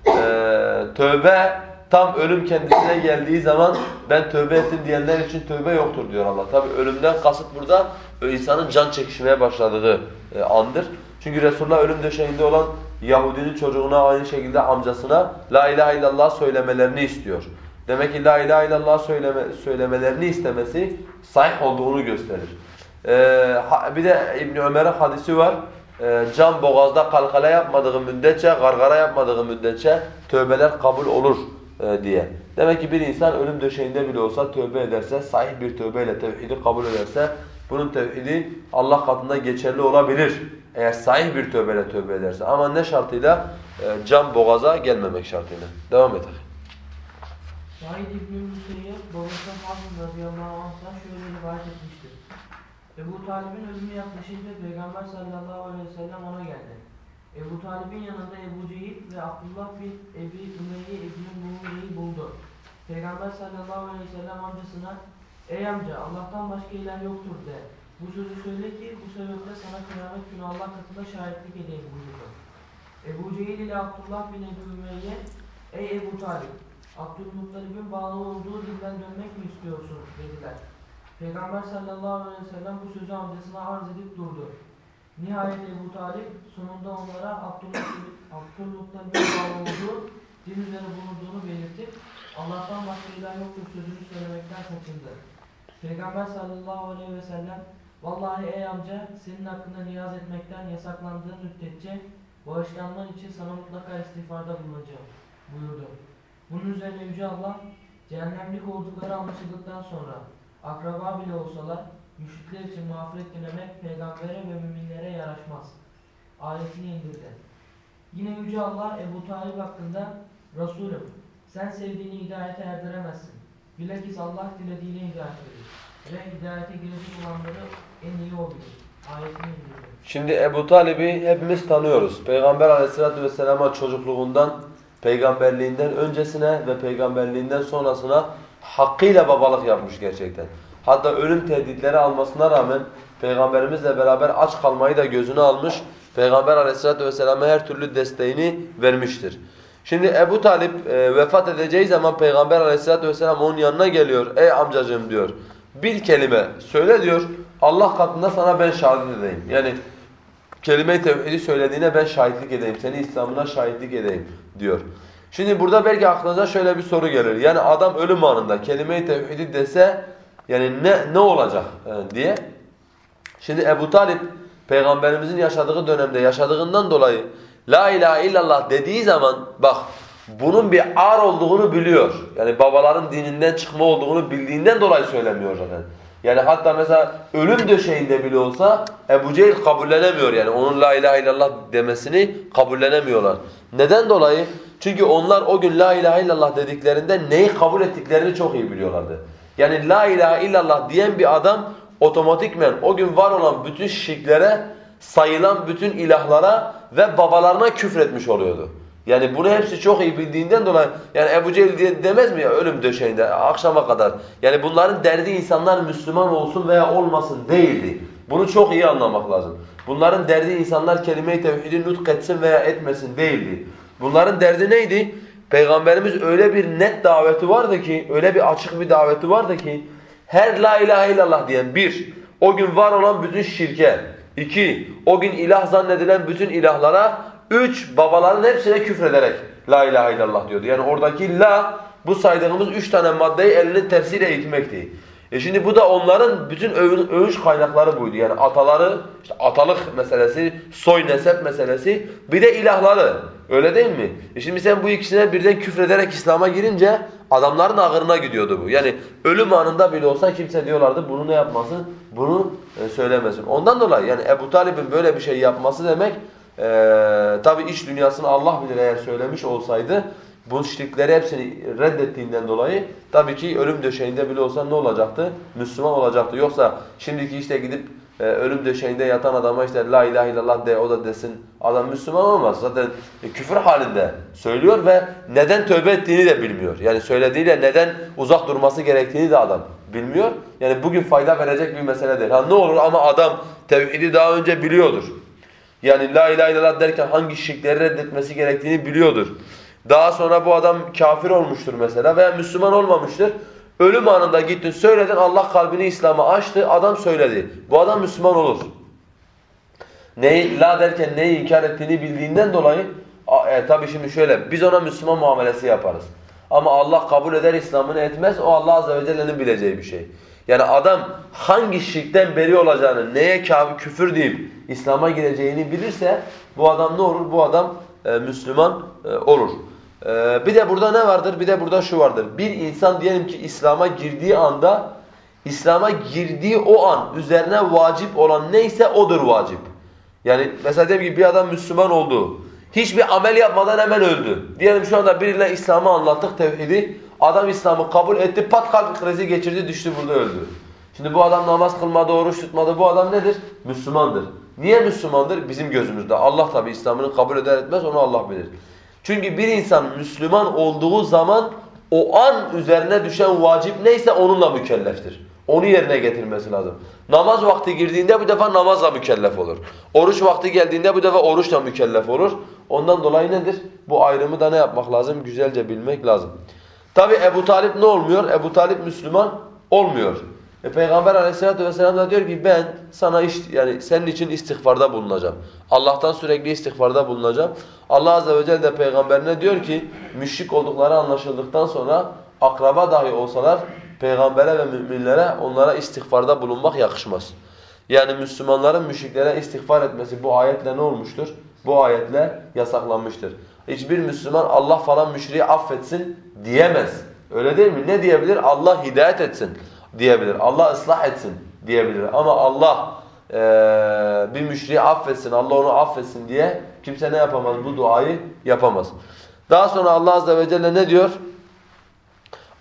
Ee, tövbe tam ölüm kendisine geldiği zaman ben tövbe ettim diyenler için tövbe yoktur diyor Allah. Tabi ölümden kasıt burada o insanın can çekişmeye başladığı e, andır. Çünkü Resulullah ölüm döşeğinde olan Yahudinin çocuğuna aynı şekilde amcasına la ilahe illallah söylemelerini istiyor. Demek ki la ilahe illallah söyleme, söylemelerini istemesi sahih olduğunu gösterir. Ee, bir de İbn Ömer'in hadisi var. Ee, can boğazda kalkala yapmadığı müddetçe, gargara yapmadığı müddetçe tövbeler kabul olur e, diye. Demek ki bir insan ölüm döşeğinde bile olsa tövbe ederse, sahih bir tövbeyle tevhidi kabul ederse bunun tevhidi Allah katında geçerli olabilir. Eğer sahih bir tövbeyle tövbe ederse. Ama ne şartıyla? E, can boğaza gelmemek şartıyla. Devam edelim.
Said İbn-i Müseyyep babası Hafız radıyallahu anh'tan şöyle rivayet etmiştir. Ebu Talib'in ölümü yaklaşınca Peygamber sallallahu aleyhi ve sellem ona geldi. Ebu Talib'in yanında Ebu Cehil ve Abdullah bin Ebi Ümeyye İbn-i buldu. Peygamber sallallahu aleyhi ve sellem amcasına Ey amca Allah'tan başka ilah yoktur de. Bu sözü söyle ki bu sebeple sana kıyamet günü Allah katında şahitlik edeyim buyurdu. Ebu Cehil ile Abdullah bin Ebu Ümeyye Ey Ebu Talib Abdülmuttalib'in bağlı olduğu dinden dönmek mi istiyorsun dediler. Peygamber sallallahu aleyhi ve sellem bu sözü amcasına arz edip durdu. Nihayet Ebu Talip sonunda onlara Abdülmuttalib- Abdülmuttalib'in bağlı olduğu din üzere bulunduğunu belirtip Allah'tan başka ilah yoktur sözünü söylemekten kaçındı. Peygamber sallallahu aleyhi ve sellem Vallahi ey amca senin hakkında niyaz etmekten yasaklandığın müddetçe bağışlanman için sana mutlaka istiğfarda bulunacağım buyurdu. Bunun üzerine Yüce Allah cehennemlik oldukları anlaşıldıktan sonra akraba bile olsalar müşrikler için mağfiret dilemek peygambere ve müminlere yaraşmaz. Ayetini indirdi. Yine Yüce Allah Ebu Talib hakkında Resulüm sen sevdiğini hidayete erdiremezsin. Bilakis Allah dilediğine hidayet verir. Ve hidayete girecek olanları en iyi o bilir. Ayetini indirdi.
Şimdi Ebu Talib'i hepimiz tanıyoruz. Peygamber aleyhissalatü vesselama çocukluğundan, peygamberliğinden öncesine ve peygamberliğinden sonrasına hakkıyla babalık yapmış gerçekten. Hatta ölüm tehditleri almasına rağmen peygamberimizle beraber aç kalmayı da gözüne almış. Peygamber aleyhissalatü vesselama her türlü desteğini vermiştir. Şimdi Ebu Talip e, vefat edeceği zaman Peygamber aleyhissalatü vesselam onun yanına geliyor. Ey amcacığım diyor. Bir kelime söyle diyor. Allah katında sana ben şahit edeyim. Yani kelime-i tevhidi söylediğine ben şahitlik edeyim. Seni İslam'ına şahitlik edeyim diyor. Şimdi burada belki aklınıza şöyle bir soru gelir. Yani adam ölüm anında kelime-i tevhidi dese yani ne ne olacak e, diye. Şimdi Ebu Talip peygamberimizin yaşadığı dönemde yaşadığından dolayı La ilahe illallah dediği zaman bak bunun bir ağır olduğunu biliyor. Yani babaların dininden çıkma olduğunu bildiğinden dolayı söylemiyor zaten. Yani hatta mesela ölüm döşeğinde bile olsa Ebu Cehil kabullenemiyor yani onun la ilahe illallah demesini kabullenemiyorlar. Neden dolayı? Çünkü onlar o gün la ilahe illallah dediklerinde neyi kabul ettiklerini çok iyi biliyorlardı. Yani la ilahe illallah diyen bir adam otomatikmen o gün var olan bütün şirklere, sayılan bütün ilahlara ve babalarına küfretmiş oluyordu. Yani bunu hepsi çok iyi bildiğinden dolayı yani Ebu Cehil diye demez mi ya ölüm döşeğinde akşama kadar. Yani bunların derdi insanlar Müslüman olsun veya olmasın değildi. Bunu çok iyi anlamak lazım. Bunların derdi insanlar kelime-i tevhidi nutk etsin veya etmesin değildi. Bunların derdi neydi? Peygamberimiz öyle bir net daveti vardı ki, öyle bir açık bir daveti vardı ki her la ilahe illallah diyen bir, o gün var olan bütün şirke, iki, o gün ilah zannedilen bütün ilahlara, üç, babaların hepsine küfrederek la ilahe illallah diyordu. Yani oradaki la, bu saydığımız üç tane maddeyi elinin tersiyle eğitmekti. E şimdi bu da onların bütün övünç kaynakları buydu. Yani ataları, işte atalık meselesi, soy nesep meselesi, bir de ilahları. Öyle değil mi? E şimdi sen bu ikisine birden küfrederek İslam'a girince adamların ağırına gidiyordu bu. Yani ölüm anında bile olsa kimse diyorlardı bunu ne yapmasın? Bunu e, söylemesin. Ondan dolayı yani Ebu Talib'in böyle bir şey yapması demek e, tabi iç dünyasını Allah bilir eğer söylemiş olsaydı bu şirkleri hepsini reddettiğinden dolayı tabii ki ölüm döşeğinde bile olsa ne olacaktı? Müslüman olacaktı. Yoksa şimdiki işte gidip e, ölüm döşeğinde yatan adama işte la ilahe illallah de o da desin. Adam Müslüman olmaz. Zaten e, küfür halinde söylüyor ve neden tövbe ettiğini de bilmiyor. Yani söylediğiyle neden uzak durması gerektiğini de adam bilmiyor. Yani bugün fayda verecek bir mesele değil. Ha ne olur ama adam tevhidi daha önce biliyordur. Yani la ilahe illallah derken hangi şirkleri reddetmesi gerektiğini biliyordur. Daha sonra bu adam kafir olmuştur mesela veya Müslüman olmamıştır. Ölüm anında gittin söyledin Allah kalbini İslam'a açtı adam söyledi. Bu adam Müslüman olur. Neyi la derken neyi inkar ettiğini bildiğinden dolayı e, tabii şimdi şöyle biz ona Müslüman muamelesi yaparız. Ama Allah kabul eder İslam'ını etmez o Allah azze ve celle'nin bileceği bir şey. Yani adam hangi şirkten beri olacağını, neye küfür deyip İslam'a gireceğini bilirse bu adam ne olur? Bu adam e, Müslüman e, olur. E, bir de burada ne vardır? Bir de burada şu vardır. Bir insan diyelim ki İslam'a girdiği anda İslam'a girdiği o an üzerine vacip olan neyse odur vacip. Yani mesela diyelim ki bir adam Müslüman oldu. Hiçbir amel yapmadan hemen öldü. Diyelim şu anda birine İslam'ı anlattık tevhidi. Adam İslam'ı kabul etti, pat kalp krizi geçirdi, düştü burada öldü. Şimdi bu adam namaz kılmadı, oruç tutmadı. Bu adam nedir? Müslümandır. Niye Müslümandır? Bizim gözümüzde. Allah tabi İslam'ını kabul eder etmez onu Allah bilir. Çünkü bir insan Müslüman olduğu zaman o an üzerine düşen vacip neyse onunla mükelleftir. Onu yerine getirmesi lazım. Namaz vakti girdiğinde bu defa namazla mükellef olur. Oruç vakti geldiğinde bu defa oruçla mükellef olur. Ondan dolayı nedir? Bu ayrımı da ne yapmak lazım? Güzelce bilmek lazım. Tabi Ebu Talip ne olmuyor? Ebu Talip Müslüman olmuyor. E, Peygamber aleyhissalatü vesselam da diyor ki ben sana iş, yani senin için istiğfarda bulunacağım. Allah'tan sürekli istiğfarda bulunacağım. Allah azze ve celle de peygamberine diyor ki müşrik oldukları anlaşıldıktan sonra akraba dahi olsalar peygambere ve müminlere onlara istiğfarda bulunmak yakışmaz. Yani Müslümanların müşriklere istiğfar etmesi bu ayetle ne olmuştur? Bu ayetle yasaklanmıştır. Hiçbir Müslüman Allah falan müşriği affetsin diyemez. Öyle değil mi? Ne diyebilir? Allah hidayet etsin diyebilir. Allah ıslah etsin diyebilir. Ama Allah e, bir müşriği affetsin, Allah onu affetsin diye kimse ne yapamaz? Bu duayı yapamaz. Daha sonra Allah azze ve celle ne diyor?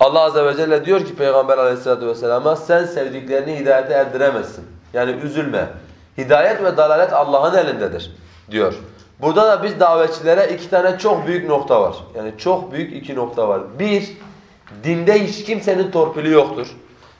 Allah azze ve celle diyor ki Peygamber aleyhissalatu vesselama sen sevdiklerini hidayete erdiremezsin. Yani üzülme. Hidayet ve dalalet Allah'ın elindedir diyor. Burada da biz davetçilere iki tane çok büyük nokta var. Yani çok büyük iki nokta var. Bir, dinde hiç kimsenin torpili yoktur.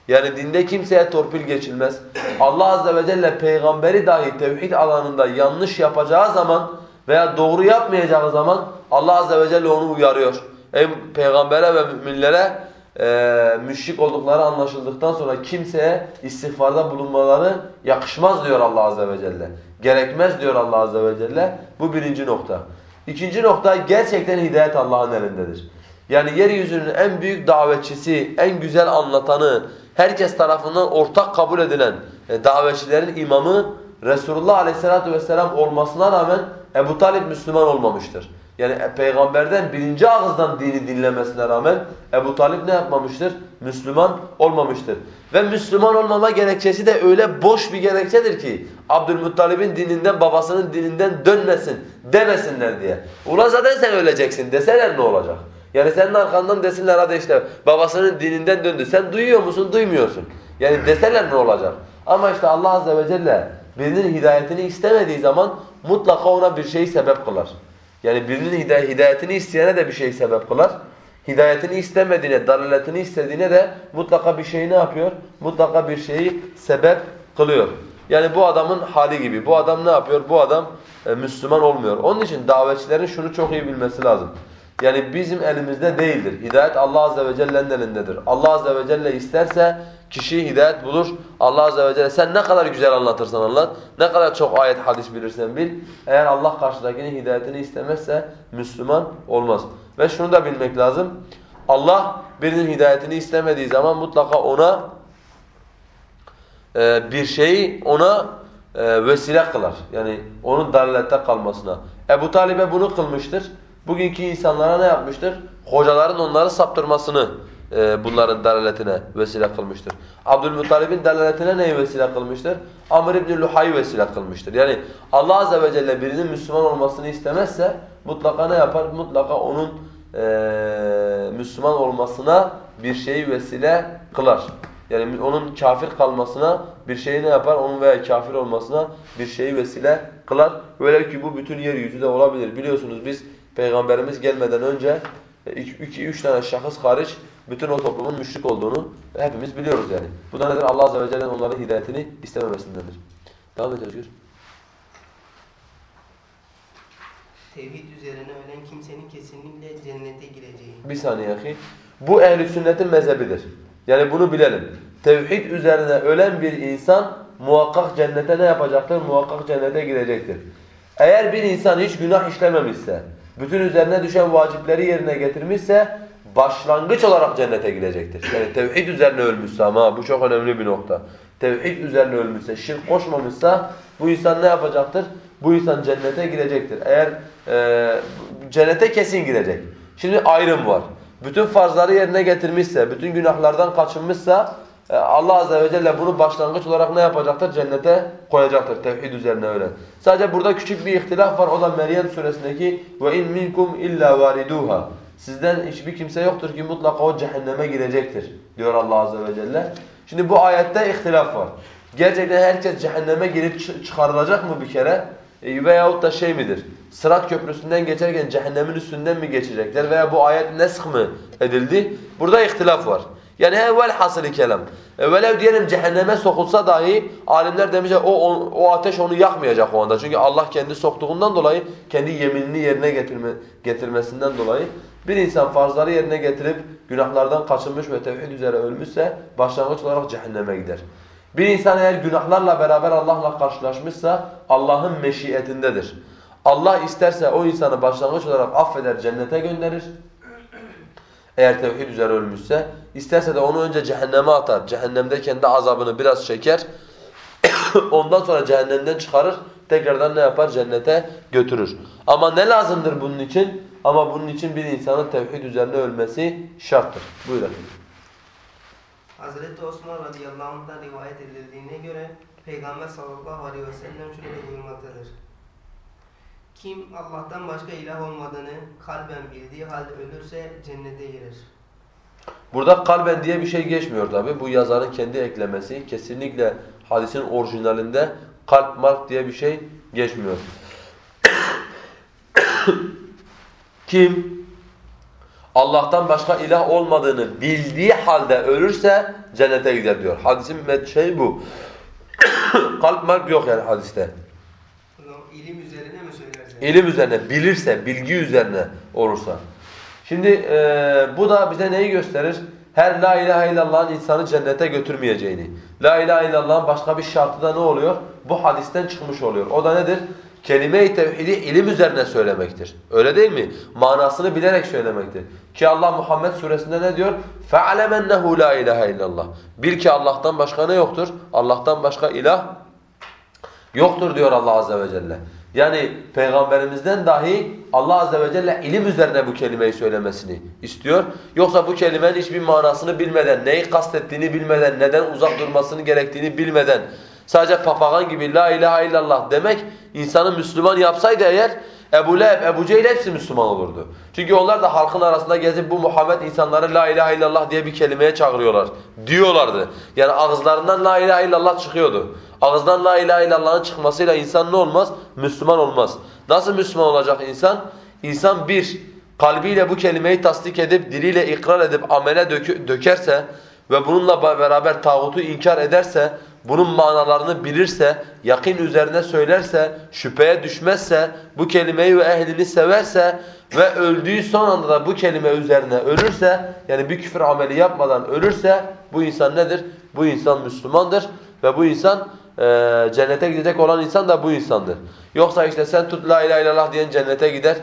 Yani dinde kimseye torpil geçilmez. Allah azze ve celle peygamberi dahi tevhid alanında yanlış yapacağı zaman veya doğru yapmayacağı zaman Allah azze ve celle onu uyarıyor. Ey peygambere ve müminlere e, müşrik oldukları anlaşıldıktan sonra kimseye istiğfarda bulunmaları yakışmaz diyor Allah azze ve celle. Gerekmez diyor Allah azze ve celle. Bu birinci nokta. İkinci nokta gerçekten hidayet Allah'ın elindedir. Yani yeryüzünün en büyük davetçisi, en güzel anlatanı, herkes tarafından ortak kabul edilen davetçilerin imamı Resulullah Aleyhisselatü vesselam olmasına rağmen Ebu Talip Müslüman olmamıştır. Yani e, peygamberden birinci ağızdan dini dinlemesine rağmen Ebu Talip ne yapmamıştır? Müslüman olmamıştır. Ve Müslüman olmama gerekçesi de öyle boş bir gerekçedir ki Abdülmuttalib'in dininden babasının dininden dönmesin demesinler diye. Ulan zaten sen öleceksin deseler ne olacak? Yani senin arkandan desinler hadi işte babasının dininden döndü. Sen duyuyor musun? Duymuyorsun. Yani deseler ne olacak? Ama işte Allah Azze ve Celle birinin hidayetini istemediği zaman mutlaka ona bir şeyi sebep kılar. Yani birinin hidayetini isteyene de bir şey sebep kılar. Hidayetini istemediğine, dalaletini istediğine de mutlaka bir şeyi ne yapıyor? Mutlaka bir şeyi sebep kılıyor. Yani bu adamın hali gibi. Bu adam ne yapıyor? Bu adam e, Müslüman olmuyor. Onun için davetçilerin şunu çok iyi bilmesi lazım. Yani bizim elimizde değildir. Hidayet Allah Azze ve Celle'nin elindedir. Allah Azze ve Celle isterse kişi hidayet bulur. Allah Azze ve Celle sen ne kadar güzel anlatırsan anlat, ne kadar çok ayet hadis bilirsen bil. Eğer Allah karşıdakinin hidayetini istemezse Müslüman olmaz. Ve şunu da bilmek lazım. Allah birinin hidayetini istemediği zaman mutlaka ona e, bir şeyi ona e, vesile kılar. Yani onun dalalette kalmasına. Ebu Talib'e bunu kılmıştır. Bugünkü insanlara ne yapmıştır? Hocaların onları saptırmasını e, bunların dalaletine vesile kılmıştır. Abdülmuttalib'in dalaletine neyi vesile kılmıştır? Amr ibn Luhay'ı vesile kılmıştır. Yani Allah azze ve celle birinin Müslüman olmasını istemezse mutlaka ne yapar? Mutlaka onun e, Müslüman olmasına bir şeyi vesile kılar. Yani onun kafir kalmasına bir şeyi ne yapar? Onun veya kafir olmasına bir şeyi vesile kılar. Böyle ki bu bütün yeryüzü de olabilir. Biliyorsunuz biz Peygamberimiz gelmeden önce iki üç tane şahıs hariç bütün o toplumun müşrik olduğunu hepimiz biliyoruz yani. Bu da nedir? Allah Azze ve Celle'nin onların hidayetini istememesindendir. Devam et Özgür.
Tevhid üzerine ölen kimsenin kesinlikle cennete gireceği.
Bir saniye ahi. Bu ehl sünnetin mezhebidir. Yani bunu bilelim. Tevhid üzerine ölen bir insan muhakkak cennete ne yapacaktır? Muhakkak cennete girecektir. Eğer bir insan hiç günah işlememişse, bütün üzerine düşen vacipleri yerine getirmişse başlangıç olarak cennete gidecektir. Yani tevhid üzerine ölmüşse ama bu çok önemli bir nokta. Tevhid üzerine ölmüşse, şirk koşmamışsa bu insan ne yapacaktır? Bu insan cennete girecektir. Eğer e, cennete kesin girecek. Şimdi ayrım var. Bütün farzları yerine getirmişse, bütün günahlardan kaçınmışsa Allah Azze ve Celle bunu başlangıç olarak ne yapacaktır? Cennete koyacaktır tevhid üzerine öyle. Sadece burada küçük bir ihtilaf var. O da Meryem suresindeki ve in minkum illa variduha. Sizden hiçbir kimse yoktur ki mutlaka o cehenneme girecektir diyor Allah Azze ve Celle. Şimdi bu ayette ihtilaf var. Gerçekten herkes cehenneme girip çıkarılacak mı bir kere? E, veyahut da şey midir? Sırat köprüsünden geçerken cehennemin üstünden mi geçecekler? Veya bu ayet nesk mı edildi? Burada ihtilaf var. Yani evvel hasılı kelam. E, velev diyelim cehenneme sokulsa dahi alimler demişler o, o, o ateş onu yakmayacak o anda. Çünkü Allah kendi soktuğundan dolayı kendi yeminini yerine getirme, getirmesinden dolayı bir insan farzları yerine getirip günahlardan kaçınmış ve tevhid üzere ölmüşse başlangıç olarak cehenneme gider. Bir insan eğer günahlarla beraber Allah'la karşılaşmışsa Allah'ın meşiyetindedir. Allah isterse o insanı başlangıç olarak affeder, cennete gönderir. Eğer tevhid üzere ölmüşse. isterse de onu önce cehenneme atar. Cehennemde kendi azabını biraz çeker. Ondan sonra cehennemden çıkarır. Tekrardan ne yapar? Cennete götürür. Ama ne lazımdır bunun için? Ama bunun için bir insanın tevhid üzerine ölmesi şarttır. Buyurun.
Hazreti Osman radıyallahu anh'dan rivayet edildiğine göre Peygamber sallallahu aleyhi ve sellem şöyle buyurmaktadır. Kim Allah'tan başka ilah olmadığını kalben bildiği halde ölürse cennete girer.
Burada kalben diye bir şey geçmiyor tabi. Bu yazarın kendi eklemesi. Kesinlikle hadisin orijinalinde kalp mark diye bir şey geçmiyor. Kim Allah'tan başka ilah olmadığını bildiği halde ölürse cennete gider diyor. Hadisin şey bu. kalp mark yok yani hadiste.
İlim?
İlim üzerine, bilirse, bilgi üzerine olursa. Şimdi e, bu da bize neyi gösterir? Her la ilahe illallah'ın insanı cennete götürmeyeceğini. La ilahe illallah'ın başka bir şartı da ne oluyor? Bu hadisten çıkmış oluyor. O da nedir? Kelime-i tevhidi ilim üzerine söylemektir. Öyle değil mi? Manasını bilerek söylemektir. Ki Allah Muhammed suresinde ne diyor? فَعْلَمَ اَنَّهُ la ilahe illallah. Bil ki Allah'tan başka ne yoktur? Allah'tan başka ilah Yoktur diyor Allah Azze ve Celle. Yani Peygamberimizden dahi Allah Azze ve Celle ilim üzerine bu kelimeyi söylemesini istiyor. Yoksa bu kelimenin hiçbir manasını bilmeden, neyi kastettiğini bilmeden, neden uzak durmasını gerektiğini bilmeden sadece papagan gibi la ilahe illallah demek insanı Müslüman yapsaydı eğer Ebu Leheb, Ebu Cehil hepsi Müslüman olurdu. Çünkü onlar da halkın arasında gezip bu Muhammed insanları la ilahe illallah diye bir kelimeye çağırıyorlar diyorlardı. Yani ağızlarından la ilahe illallah çıkıyordu. Ağızdan la ilahe illallah'ın çıkmasıyla insan ne olmaz? Müslüman olmaz. Nasıl Müslüman olacak insan? İnsan bir, kalbiyle bu kelimeyi tasdik edip, diliyle ikrar edip amele dökerse ve bununla beraber tağutu inkar ederse, bunun manalarını bilirse, yakin üzerine söylerse, şüpheye düşmezse, bu kelimeyi ve ehlini severse ve öldüğü son anda da bu kelime üzerine ölürse, yani bir küfür ameli yapmadan ölürse bu insan nedir? Bu insan Müslümandır ve bu insan eee, cennete gidecek olan insan da bu insandır. Yoksa işte sen tut la ilahe illallah diyen cennete gider.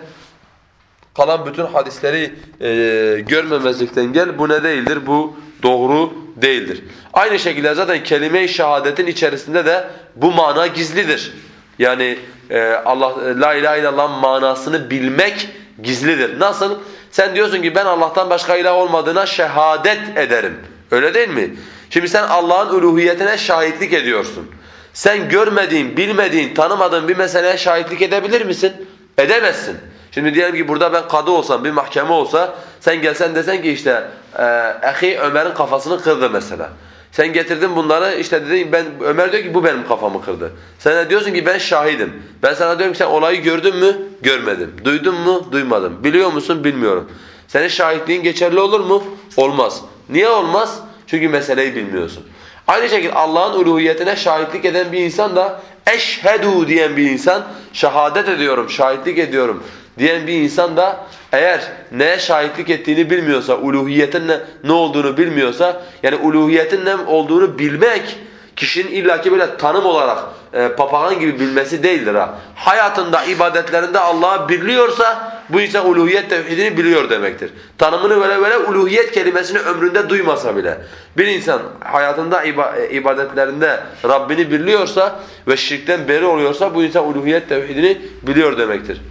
Kalan bütün hadisleri eee, görmemezlikten gel. Bu ne değildir? Bu doğru değildir. Aynı şekilde zaten kelime-i şehadetin içerisinde de bu mana gizlidir. Yani eee, Allah la ilahe illallah'ın manasını bilmek gizlidir. Nasıl? Sen diyorsun ki ben Allah'tan başka ilah olmadığına şehadet ederim. Öyle değil mi? Şimdi sen Allah'ın uluhiyetine şahitlik ediyorsun. Sen görmediğin, bilmediğin, tanımadığın bir meseleye şahitlik edebilir misin? Edemezsin. Şimdi diyelim ki burada ben kadı olsam, bir mahkeme olsa, sen gelsen desen ki işte e, "Ahi Ömer'in kafasını kırdı mesela. Sen getirdin bunları işte dedin ben Ömer diyor ki bu benim kafamı kırdı. Sen de diyorsun ki ben şahidim. Ben sana diyorum ki sen olayı gördün mü? Görmedim. Duydun mu? Duymadım. Biliyor musun? Bilmiyorum. Senin şahitliğin geçerli olur mu? Olmaz. Niye olmaz? Çünkü meseleyi bilmiyorsun. Aynı şekilde Allah'ın uluhiyetine şahitlik eden bir insan da eşhedü diyen bir insan, şehadet ediyorum, şahitlik ediyorum diyen bir insan da eğer neye şahitlik ettiğini bilmiyorsa, uluhiyetin ne, ne olduğunu bilmiyorsa, yani uluhiyetin ne olduğunu bilmek kişinin illaki böyle tanım olarak e, papağan gibi bilmesi değildir ha. Hayatında, ibadetlerinde Allah'ı biliyorsa bu insan uluhiyet tevhidini biliyor demektir. Tanımını böyle böyle uluhiyet kelimesini ömründe duymasa bile. Bir insan hayatında iba- ibadetlerinde Rabbini biliyorsa ve şirkten beri oluyorsa bu insan uluhiyet tevhidini biliyor demektir.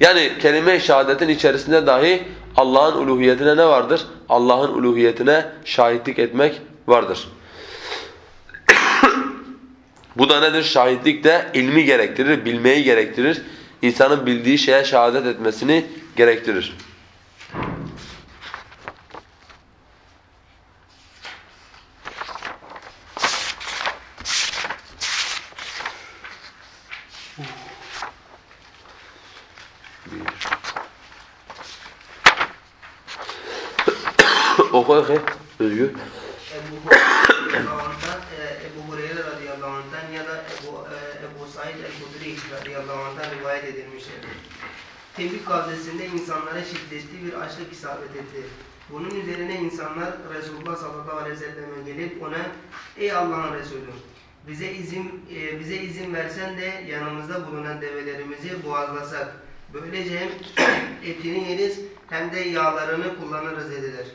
Yani kelime-i şehadetin içerisinde dahi Allah'ın uluhiyetine ne vardır? Allah'ın uluhiyetine şahitlik etmek vardır. Bu da nedir? Şahitlik de ilmi gerektirir, bilmeyi gerektirir. İnsanın bildiği şeye şehadet etmesini gerektirir. Oku oku. Özgür.
Ebu Hureyre e, Ebu Hureyre radıyallahu anh'tan ya da Ebu, e, Ebu Said el-Hudri radıyallahu anh'tan rivayet edilmiştir. Tebük kavzesinde insanlara şiddetli bir açlık isabet etti. Bunun üzerine insanlar Resulullah sallallahu aleyhi ve selleme gelip ona Ey Allah'ın Resulü bize izin e, bize izin versen de yanımızda bulunan develerimizi boğazlasak. Böylece etini yeriz hem de yağlarını kullanırız dediler.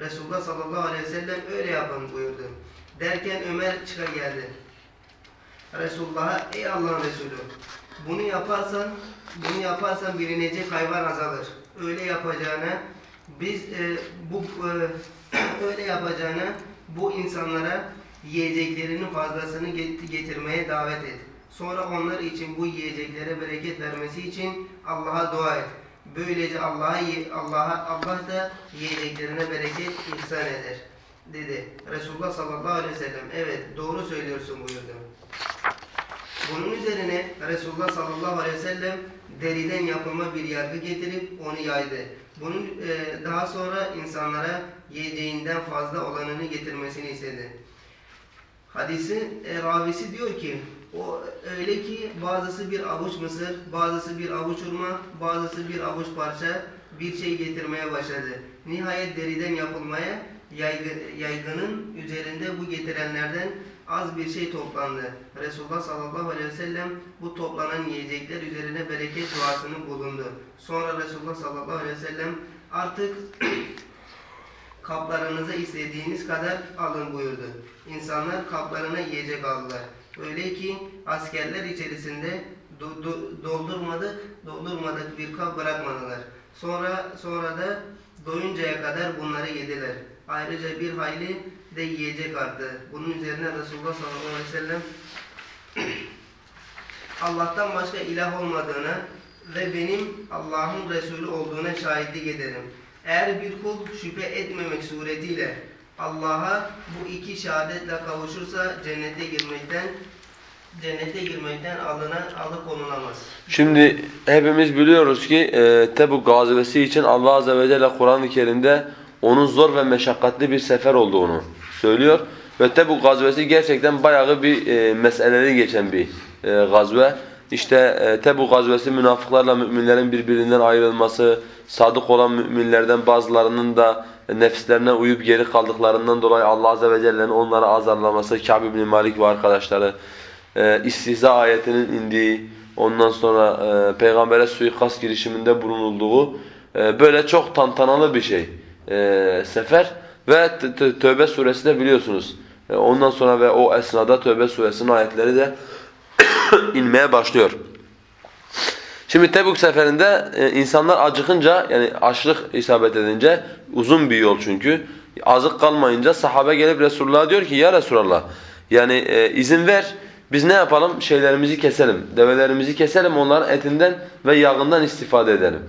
Resulullah sallallahu aleyhi ve sellem öyle yapın buyurdu. Derken Ömer çıka geldi. Resulullah'a ey Allah'ın Resulü bunu yaparsan bunu yaparsan bilinecek hayvan azalır. Öyle yapacağına biz e, bu e, öyle yapacağına bu insanlara yiyeceklerinin fazlasını get- getirmeye davet et. Sonra onlar için bu yiyeceklere bereket vermesi için Allah'a dua et. Böylece Allah'a Allah'a Allah da yiyeceklerine bereket ihsan eder dedi. Resulullah sallallahu aleyhi ve sellem evet doğru söylüyorsun buyurdu. Bunun üzerine Resulullah sallallahu aleyhi ve sellem deriden yapılma bir yargı getirip onu yaydı. Bunun e, daha sonra insanlara yiyeceğinden fazla olanını getirmesini istedi. Hadisin e, ravisi diyor ki o öyle ki bazısı bir avuç mısır, bazısı bir avuç hurma, bazısı bir avuç parça bir şey getirmeye başladı. Nihayet deriden yapılmaya yaygı, yaygının üzerinde bu getirenlerden az bir şey toplandı. Resulullah sallallahu aleyhi ve sellem bu toplanan yiyecekler üzerine bereket duasını bulundu. Sonra Resulullah sallallahu aleyhi ve sellem artık kaplarınıza istediğiniz kadar alın buyurdu. İnsanlar kaplarına yiyecek aldılar. Öyle ki askerler içerisinde do, do, doldurmadık, doldurmadık bir kap bırakmadılar. Sonra sonra da doyuncaya kadar bunları yediler. Ayrıca bir hayli de yiyecek arttı. Bunun üzerine Resulullah sallallahu aleyhi ve sellem Allah'tan başka ilah olmadığını ve benim Allah'ın Resulü olduğuna şahitlik ederim. Eğer bir kul şüphe etmemek suretiyle Allah'a bu iki şehadetle kavuşursa cennete girmekten cennete girmekten alına alıkonulamaz.
Şimdi hepimiz biliyoruz ki e, Tebuk gazvesi için Allah Azze ve Celle Kur'an-ı Kerim'de onun zor ve meşakkatli bir sefer olduğunu söylüyor. Ve Tebuk gazvesi gerçekten bayağı bir e, meseleleri geçen bir e, gazve. İşte e, Tebuk gazvesi münafıklarla müminlerin birbirinden ayrılması, sadık olan müminlerden bazılarının da nefislerine uyup geri kaldıklarından dolayı Allah Azze ve Celle'nin onları azarlaması, Kâb ibn Malik ve arkadaşları, e, istihza ayetinin indiği, ondan sonra e, peygambere suikast girişiminde bulunulduğu e, böyle çok tantanalı bir şey e, sefer ve Tövbe suresi de biliyorsunuz. E, ondan sonra ve o esnada Tövbe suresinin ayetleri de inmeye başlıyor. Şimdi Tebuk seferinde e, insanlar acıkınca yani açlık isabet edince uzun bir yol çünkü azık kalmayınca sahabe gelip Resulullah'a diyor ki ya Resulallah yani e, izin ver biz ne yapalım şeylerimizi keselim develerimizi keselim onların etinden ve yağından istifade edelim.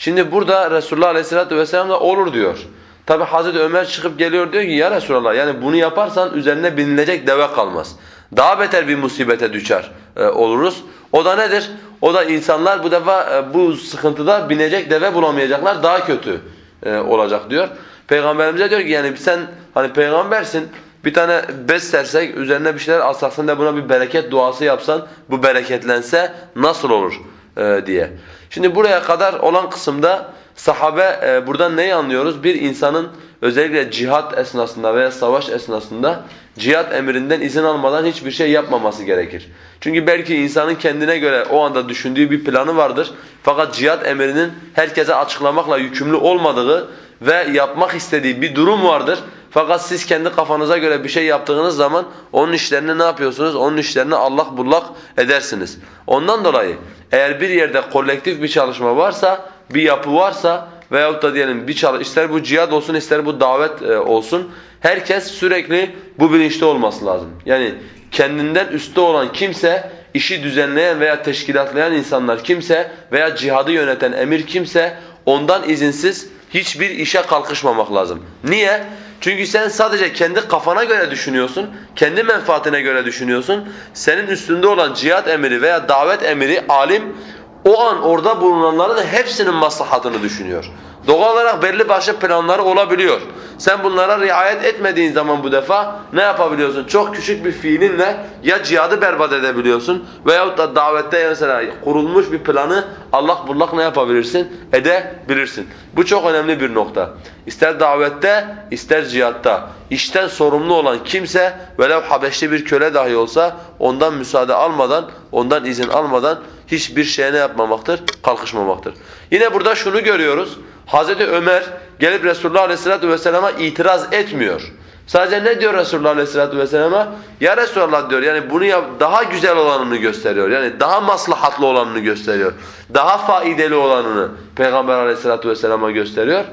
Şimdi burada Resulullah Aleyhisselatü Vesselam da olur diyor. Tabi Hazreti Ömer çıkıp geliyor diyor ki ya Resulallah yani bunu yaparsan üzerine binilecek deve kalmaz. Daha beter bir musibete düşer e, oluruz. O da nedir? O da insanlar bu defa e, bu sıkıntıda binecek deve bulamayacaklar daha kötü e, olacak diyor. Peygamberimize diyor ki yani sen hani peygambersin bir tane bez sersek üzerine bir şeyler asaksan da buna bir bereket duası yapsan bu bereketlense nasıl olur e, diye. Şimdi buraya kadar olan kısımda sahabe e, buradan neyi anlıyoruz? Bir insanın özellikle cihat esnasında veya savaş esnasında cihat emrinden izin almadan hiçbir şey yapmaması gerekir. Çünkü belki insanın kendine göre o anda düşündüğü bir planı vardır. Fakat cihat emrinin herkese açıklamakla yükümlü olmadığı ve yapmak istediği bir durum vardır. Fakat siz kendi kafanıza göre bir şey yaptığınız zaman onun işlerini ne yapıyorsunuz? Onun işlerini allak bullak edersiniz. Ondan dolayı eğer bir yerde kolektif bir çalışma varsa, bir yapı varsa veyahut da diyelim bir çalış ister bu cihad olsun ister bu davet e, olsun herkes sürekli bu bilinçte olması lazım. Yani kendinden üstte olan kimse işi düzenleyen veya teşkilatlayan insanlar kimse veya cihadı yöneten emir kimse ondan izinsiz hiçbir işe kalkışmamak lazım. Niye? Çünkü sen sadece kendi kafana göre düşünüyorsun, kendi menfaatine göre düşünüyorsun. Senin üstünde olan cihat emiri veya davet emiri alim o an orada bulunanların hepsinin maslahatını düşünüyor. Doğal olarak belli başlı planları olabiliyor. Sen bunlara riayet etmediğin zaman bu defa ne yapabiliyorsun? Çok küçük bir fiilinle ya cihadı berbat edebiliyorsun veyahut da davette mesela kurulmuş bir planı Allah bullak ne yapabilirsin? Edebilirsin. Bu çok önemli bir nokta. İster davette, ister cihatta. İşten sorumlu olan kimse velev Habeşli bir köle dahi olsa ondan müsaade almadan, ondan izin almadan hiçbir şeye ne yapmamaktır? Kalkışmamaktır. Yine burada şunu görüyoruz. Hazreti Ömer gelip Resulullah Aleyhisselatü Vesselam'a itiraz etmiyor. Sadece ne diyor Resulullah Aleyhisselatü Vesselam'a? Ya Resulullah diyor yani bunu yap, daha güzel olanını gösteriyor. Yani daha maslahatlı olanını gösteriyor. Daha faydalı olanını Peygamber Aleyhisselatü Vesselam'a gösteriyor.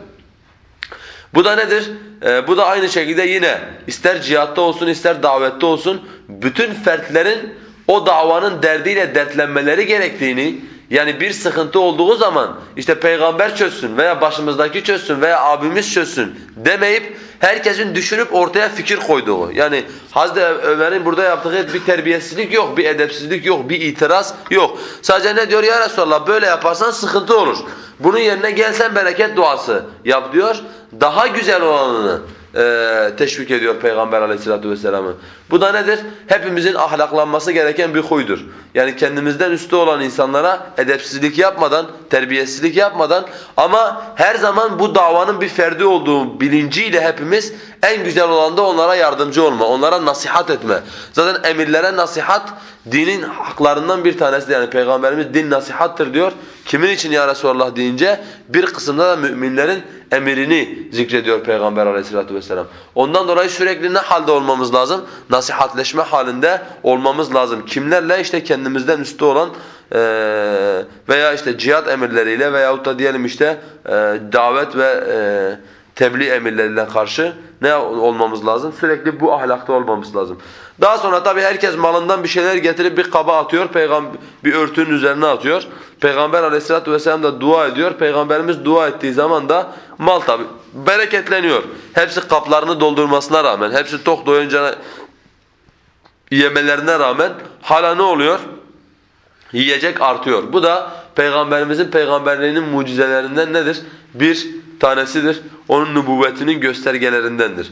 Bu da nedir? Ee, bu da aynı şekilde yine ister cihatta olsun ister davette olsun bütün fertlerin o davanın derdiyle dertlenmeleri gerektiğini yani bir sıkıntı olduğu zaman işte peygamber çözsün veya başımızdaki çözsün veya abimiz çözsün demeyip herkesin düşünüp ortaya fikir koyduğu. Yani Hazreti Ömer'in burada yaptığı bir terbiyesizlik yok, bir edepsizlik yok, bir itiraz yok. Sadece ne diyor ya Resulallah böyle yaparsan sıkıntı olur. Bunun yerine gelsen bereket duası yap diyor. Daha güzel olanını e, teşvik ediyor Peygamber aleyhissalatu vesselam'ı. Bu da nedir? Hepimizin ahlaklanması gereken bir huydur. Yani kendimizden üstü olan insanlara edepsizlik yapmadan, terbiyesizlik yapmadan ama her zaman bu davanın bir ferdi olduğu bilinciyle hepimiz en güzel olan da onlara yardımcı olma, onlara nasihat etme. Zaten emirlere nasihat dinin haklarından bir tanesi yani Peygamberimiz din nasihattır diyor. Kimin için ya Resulallah deyince bir kısımda da müminlerin emirini zikrediyor Peygamber aleyhissalatu vesselam. Ondan dolayı sürekli ne halde olmamız lazım? Nasihatleşme halinde olmamız lazım. Kimlerle? işte kendimizden üstü olan veya işte cihat emirleriyle veyahut da diyelim işte davet ve tebliğ emirleriyle karşı ne olmamız lazım? Sürekli bu ahlakta olmamız lazım. Daha sonra tabii herkes malından bir şeyler getirip bir kaba atıyor, peygamber bir örtünün üzerine atıyor. Peygamber Aleyhisselatü vesselam da dua ediyor. Peygamberimiz dua ettiği zaman da mal tabii bereketleniyor. Hepsi kaplarını doldurmasına rağmen, hepsi tok doyunca yemelerine rağmen hala ne oluyor? Yiyecek artıyor. Bu da Peygamberimizin peygamberliğinin mucizelerinden nedir? Bir tanesidir. Onun nübüvvetinin göstergelerindendir.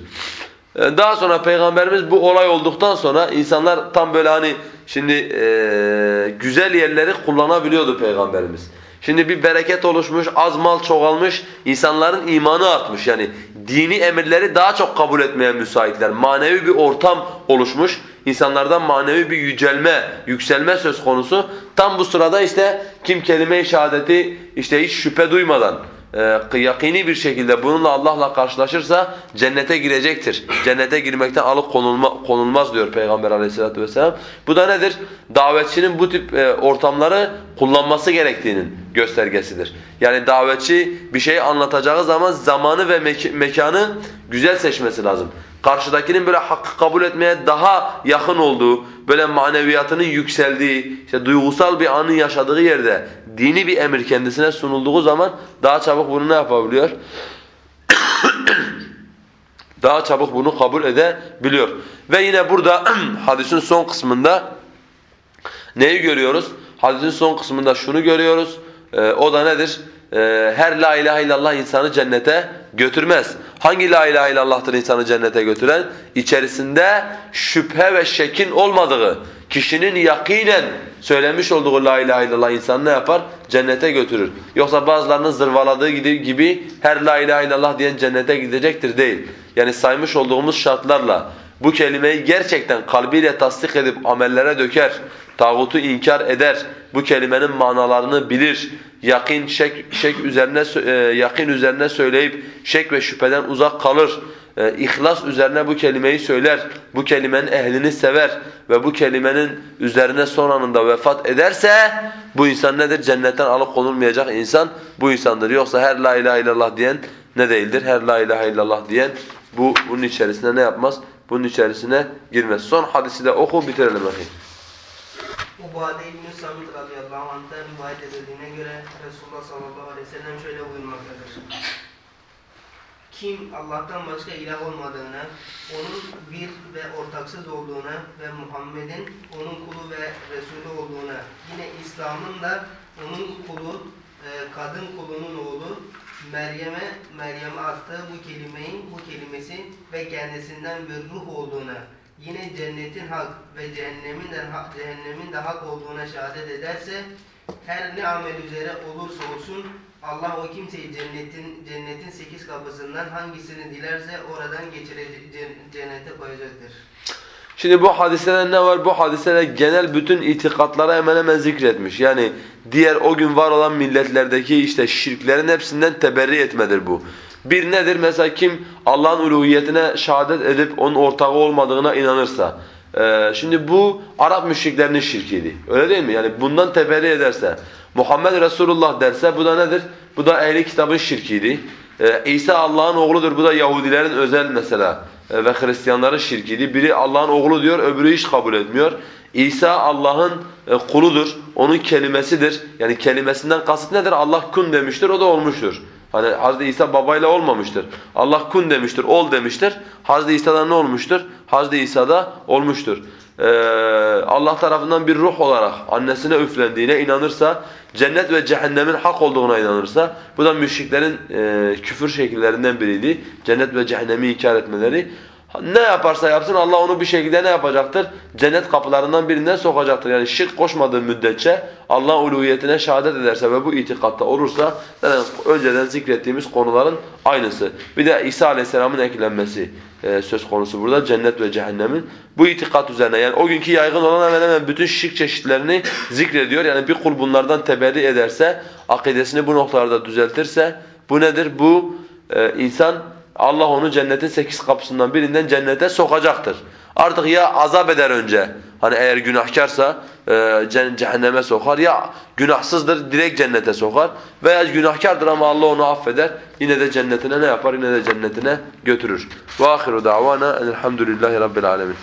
Ee, Daha sonra Peygamberimiz bu olay olduktan sonra insanlar tam böyle hani şimdi eee, güzel yerleri kullanabiliyordu Peygamberimiz. Şimdi bir bereket oluşmuş, az mal çoğalmış, insanların imanı artmış. Yani dini emirleri daha çok kabul etmeye müsaitler. Manevi bir ortam oluşmuş. İnsanlardan manevi bir yücelme, yükselme söz konusu. Tam bu sırada işte kim kelime-i şehadeti işte hiç şüphe duymadan e, yakini bir şekilde bununla Allah'la karşılaşırsa cennete girecektir. Cennete girmekten alıp konulma, konulmaz diyor Peygamber aleyhissalatü vesselam. Bu da nedir? Davetçinin bu tip e, ortamları kullanması gerektiğinin göstergesidir. Yani davetçi bir şey anlatacağı zaman zamanı ve mek mekanı güzel seçmesi lazım. Karşıdakinin böyle hakkı kabul etmeye daha yakın olduğu, böyle maneviyatının yükseldiği, işte duygusal bir anın yaşadığı yerde dini bir emir kendisine sunulduğu zaman daha çabuk bunu ne yapabiliyor? daha çabuk bunu kabul edebiliyor. Ve yine burada hadisin son kısmında neyi görüyoruz? Hadisin son kısmında şunu görüyoruz. Ee, o da nedir? Ee, her la ilahe illallah insanı cennete götürmez. Hangi la ilahe illallah'tır insanı cennete götüren? İçerisinde şüphe ve şekin olmadığı, kişinin yakinen söylemiş olduğu la ilahe illallah insanı ne yapar? Cennete götürür. Yoksa bazılarının zırvaladığı gibi her la ilahe illallah diyen cennete gidecektir değil. Yani saymış olduğumuz şartlarla bu kelimeyi gerçekten kalbiyle tasdik edip amellere döker, tağutu inkar eder, bu kelimenin manalarını bilir, yakin şek, şek üzerine e, yakin üzerine söyleyip şek ve şüpheden uzak kalır, e, ihlas üzerine bu kelimeyi söyler, bu kelimenin ehlini sever ve bu kelimenin üzerine son anında vefat ederse bu insan nedir? Cennetten alıkonulmayacak insan bu insandır. Yoksa her la ilahe illallah diyen ne değildir? Her la ilahe illallah diyen bu bunun içerisine ne yapmaz? Bunun içerisine girmez. Son hadisi de oku bitirelim bakayım.
Ubade İbn-i Samit radıyallahu anh'tan rivayet edildiğine göre Resulullah sallallahu aleyhi ve sellem şöyle buyurmaktadır. Kim Allah'tan başka ilah olmadığını, onun bir ve ortaksız olduğuna ve Muhammed'in onun kulu ve Resulü olduğuna, yine İslam'ın da onun kulu, e, kadın kulunun oğlu Meryem'e Meryem'e attığı bu kelimeyin bu kelimesi ve kendisinden bir ruh olduğuna, yine cennetin hak ve cehennemin de hak, cehennemin de hak olduğuna şehadet ederse her ne amel üzere olursa olsun Allah o kimseyi cennetin cennetin sekiz kapısından hangisini dilerse oradan geçirecek cennete koyacaktır.
Şimdi bu hadisede ne var? Bu hadisede genel bütün itikatları hemen hemen zikretmiş. Yani diğer o gün var olan milletlerdeki işte şirklerin hepsinden teberri etmedir bu. Bir nedir? Mesela kim Allah'ın uluhiyetine şehadet edip onun ortağı olmadığına inanırsa. Ee, şimdi bu Arap müşriklerinin şirkiydi. Öyle değil mi? Yani bundan teberri ederse, Muhammed Resulullah derse bu da nedir? Bu da ehli kitabın şirkiydi. Ee, İsa Allah'ın oğludur. Bu da Yahudilerin özel mesela e, ve Hristiyanların şirkiydi. Biri Allah'ın oğlu diyor, öbürü hiç kabul etmiyor. İsa Allah'ın e, kuludur, onun kelimesidir. Yani kelimesinden kasıt nedir? Allah kun demiştir, o da olmuştur. Hani Hazreti İsa babayla olmamıştır. Allah kun demiştir, ol demiştir. Hazreti İsa'da ne olmuştur? Hazreti İsa'da olmuştur. Ee, Allah tarafından bir ruh olarak annesine üflendiğine inanırsa, cennet ve cehennemin hak olduğuna inanırsa, bu da müşriklerin e, küfür şekillerinden biriydi. Cennet ve cehennemi inkar etmeleri. Ne yaparsa yapsın Allah onu bir şekilde ne yapacaktır? Cennet kapılarından birinden sokacaktır. Yani şirk koşmadığı müddetçe Allah uluhiyetine şehadet ederse ve bu itikatta olursa zaten önceden zikrettiğimiz konuların aynısı. Bir de İsa Aleyhisselam'ın eklenmesi e, söz konusu burada cennet ve cehennemin. Bu itikat üzerine yani o günkü yaygın olan hemen hemen bütün şirk çeşitlerini zikrediyor. Yani bir kul bunlardan teberri ederse, akidesini bu noktalarda düzeltirse bu nedir? Bu e, insan Allah onu cennetin sekiz kapısından birinden cennete sokacaktır. Artık ya azap eder önce, hani eğer günahkarsa e, ceh- cehenneme sokar ya günahsızdır direkt cennete sokar veya günahkardır ama Allah onu affeder yine de cennetine ne yapar yine de cennetine götürür. Ve ahiru davana elhamdülillahi rabbil alemin.